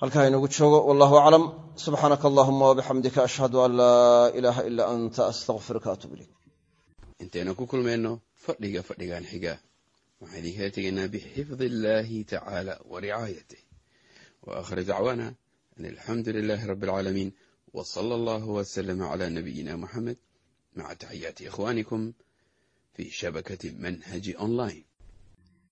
halkaa inoogu joogo wallahu aclam. Subxaanaka allahuma wabixamdika ashhadu an laa ilaaha ilaa anta astaqfiruka atub ilayk. Intaynu ku kulmayno fadhiga fadhigan xiga. Waxaan idinkala tegaynaa bixifdi illaahi tacaala wa ricaayatih wa dacwaana an alxamdu lilaahi rabbi alcaalamiin w allahu wslama cla nabiyina muxamed maca taxiyaati ikhwanikum fi shabakati manhaji online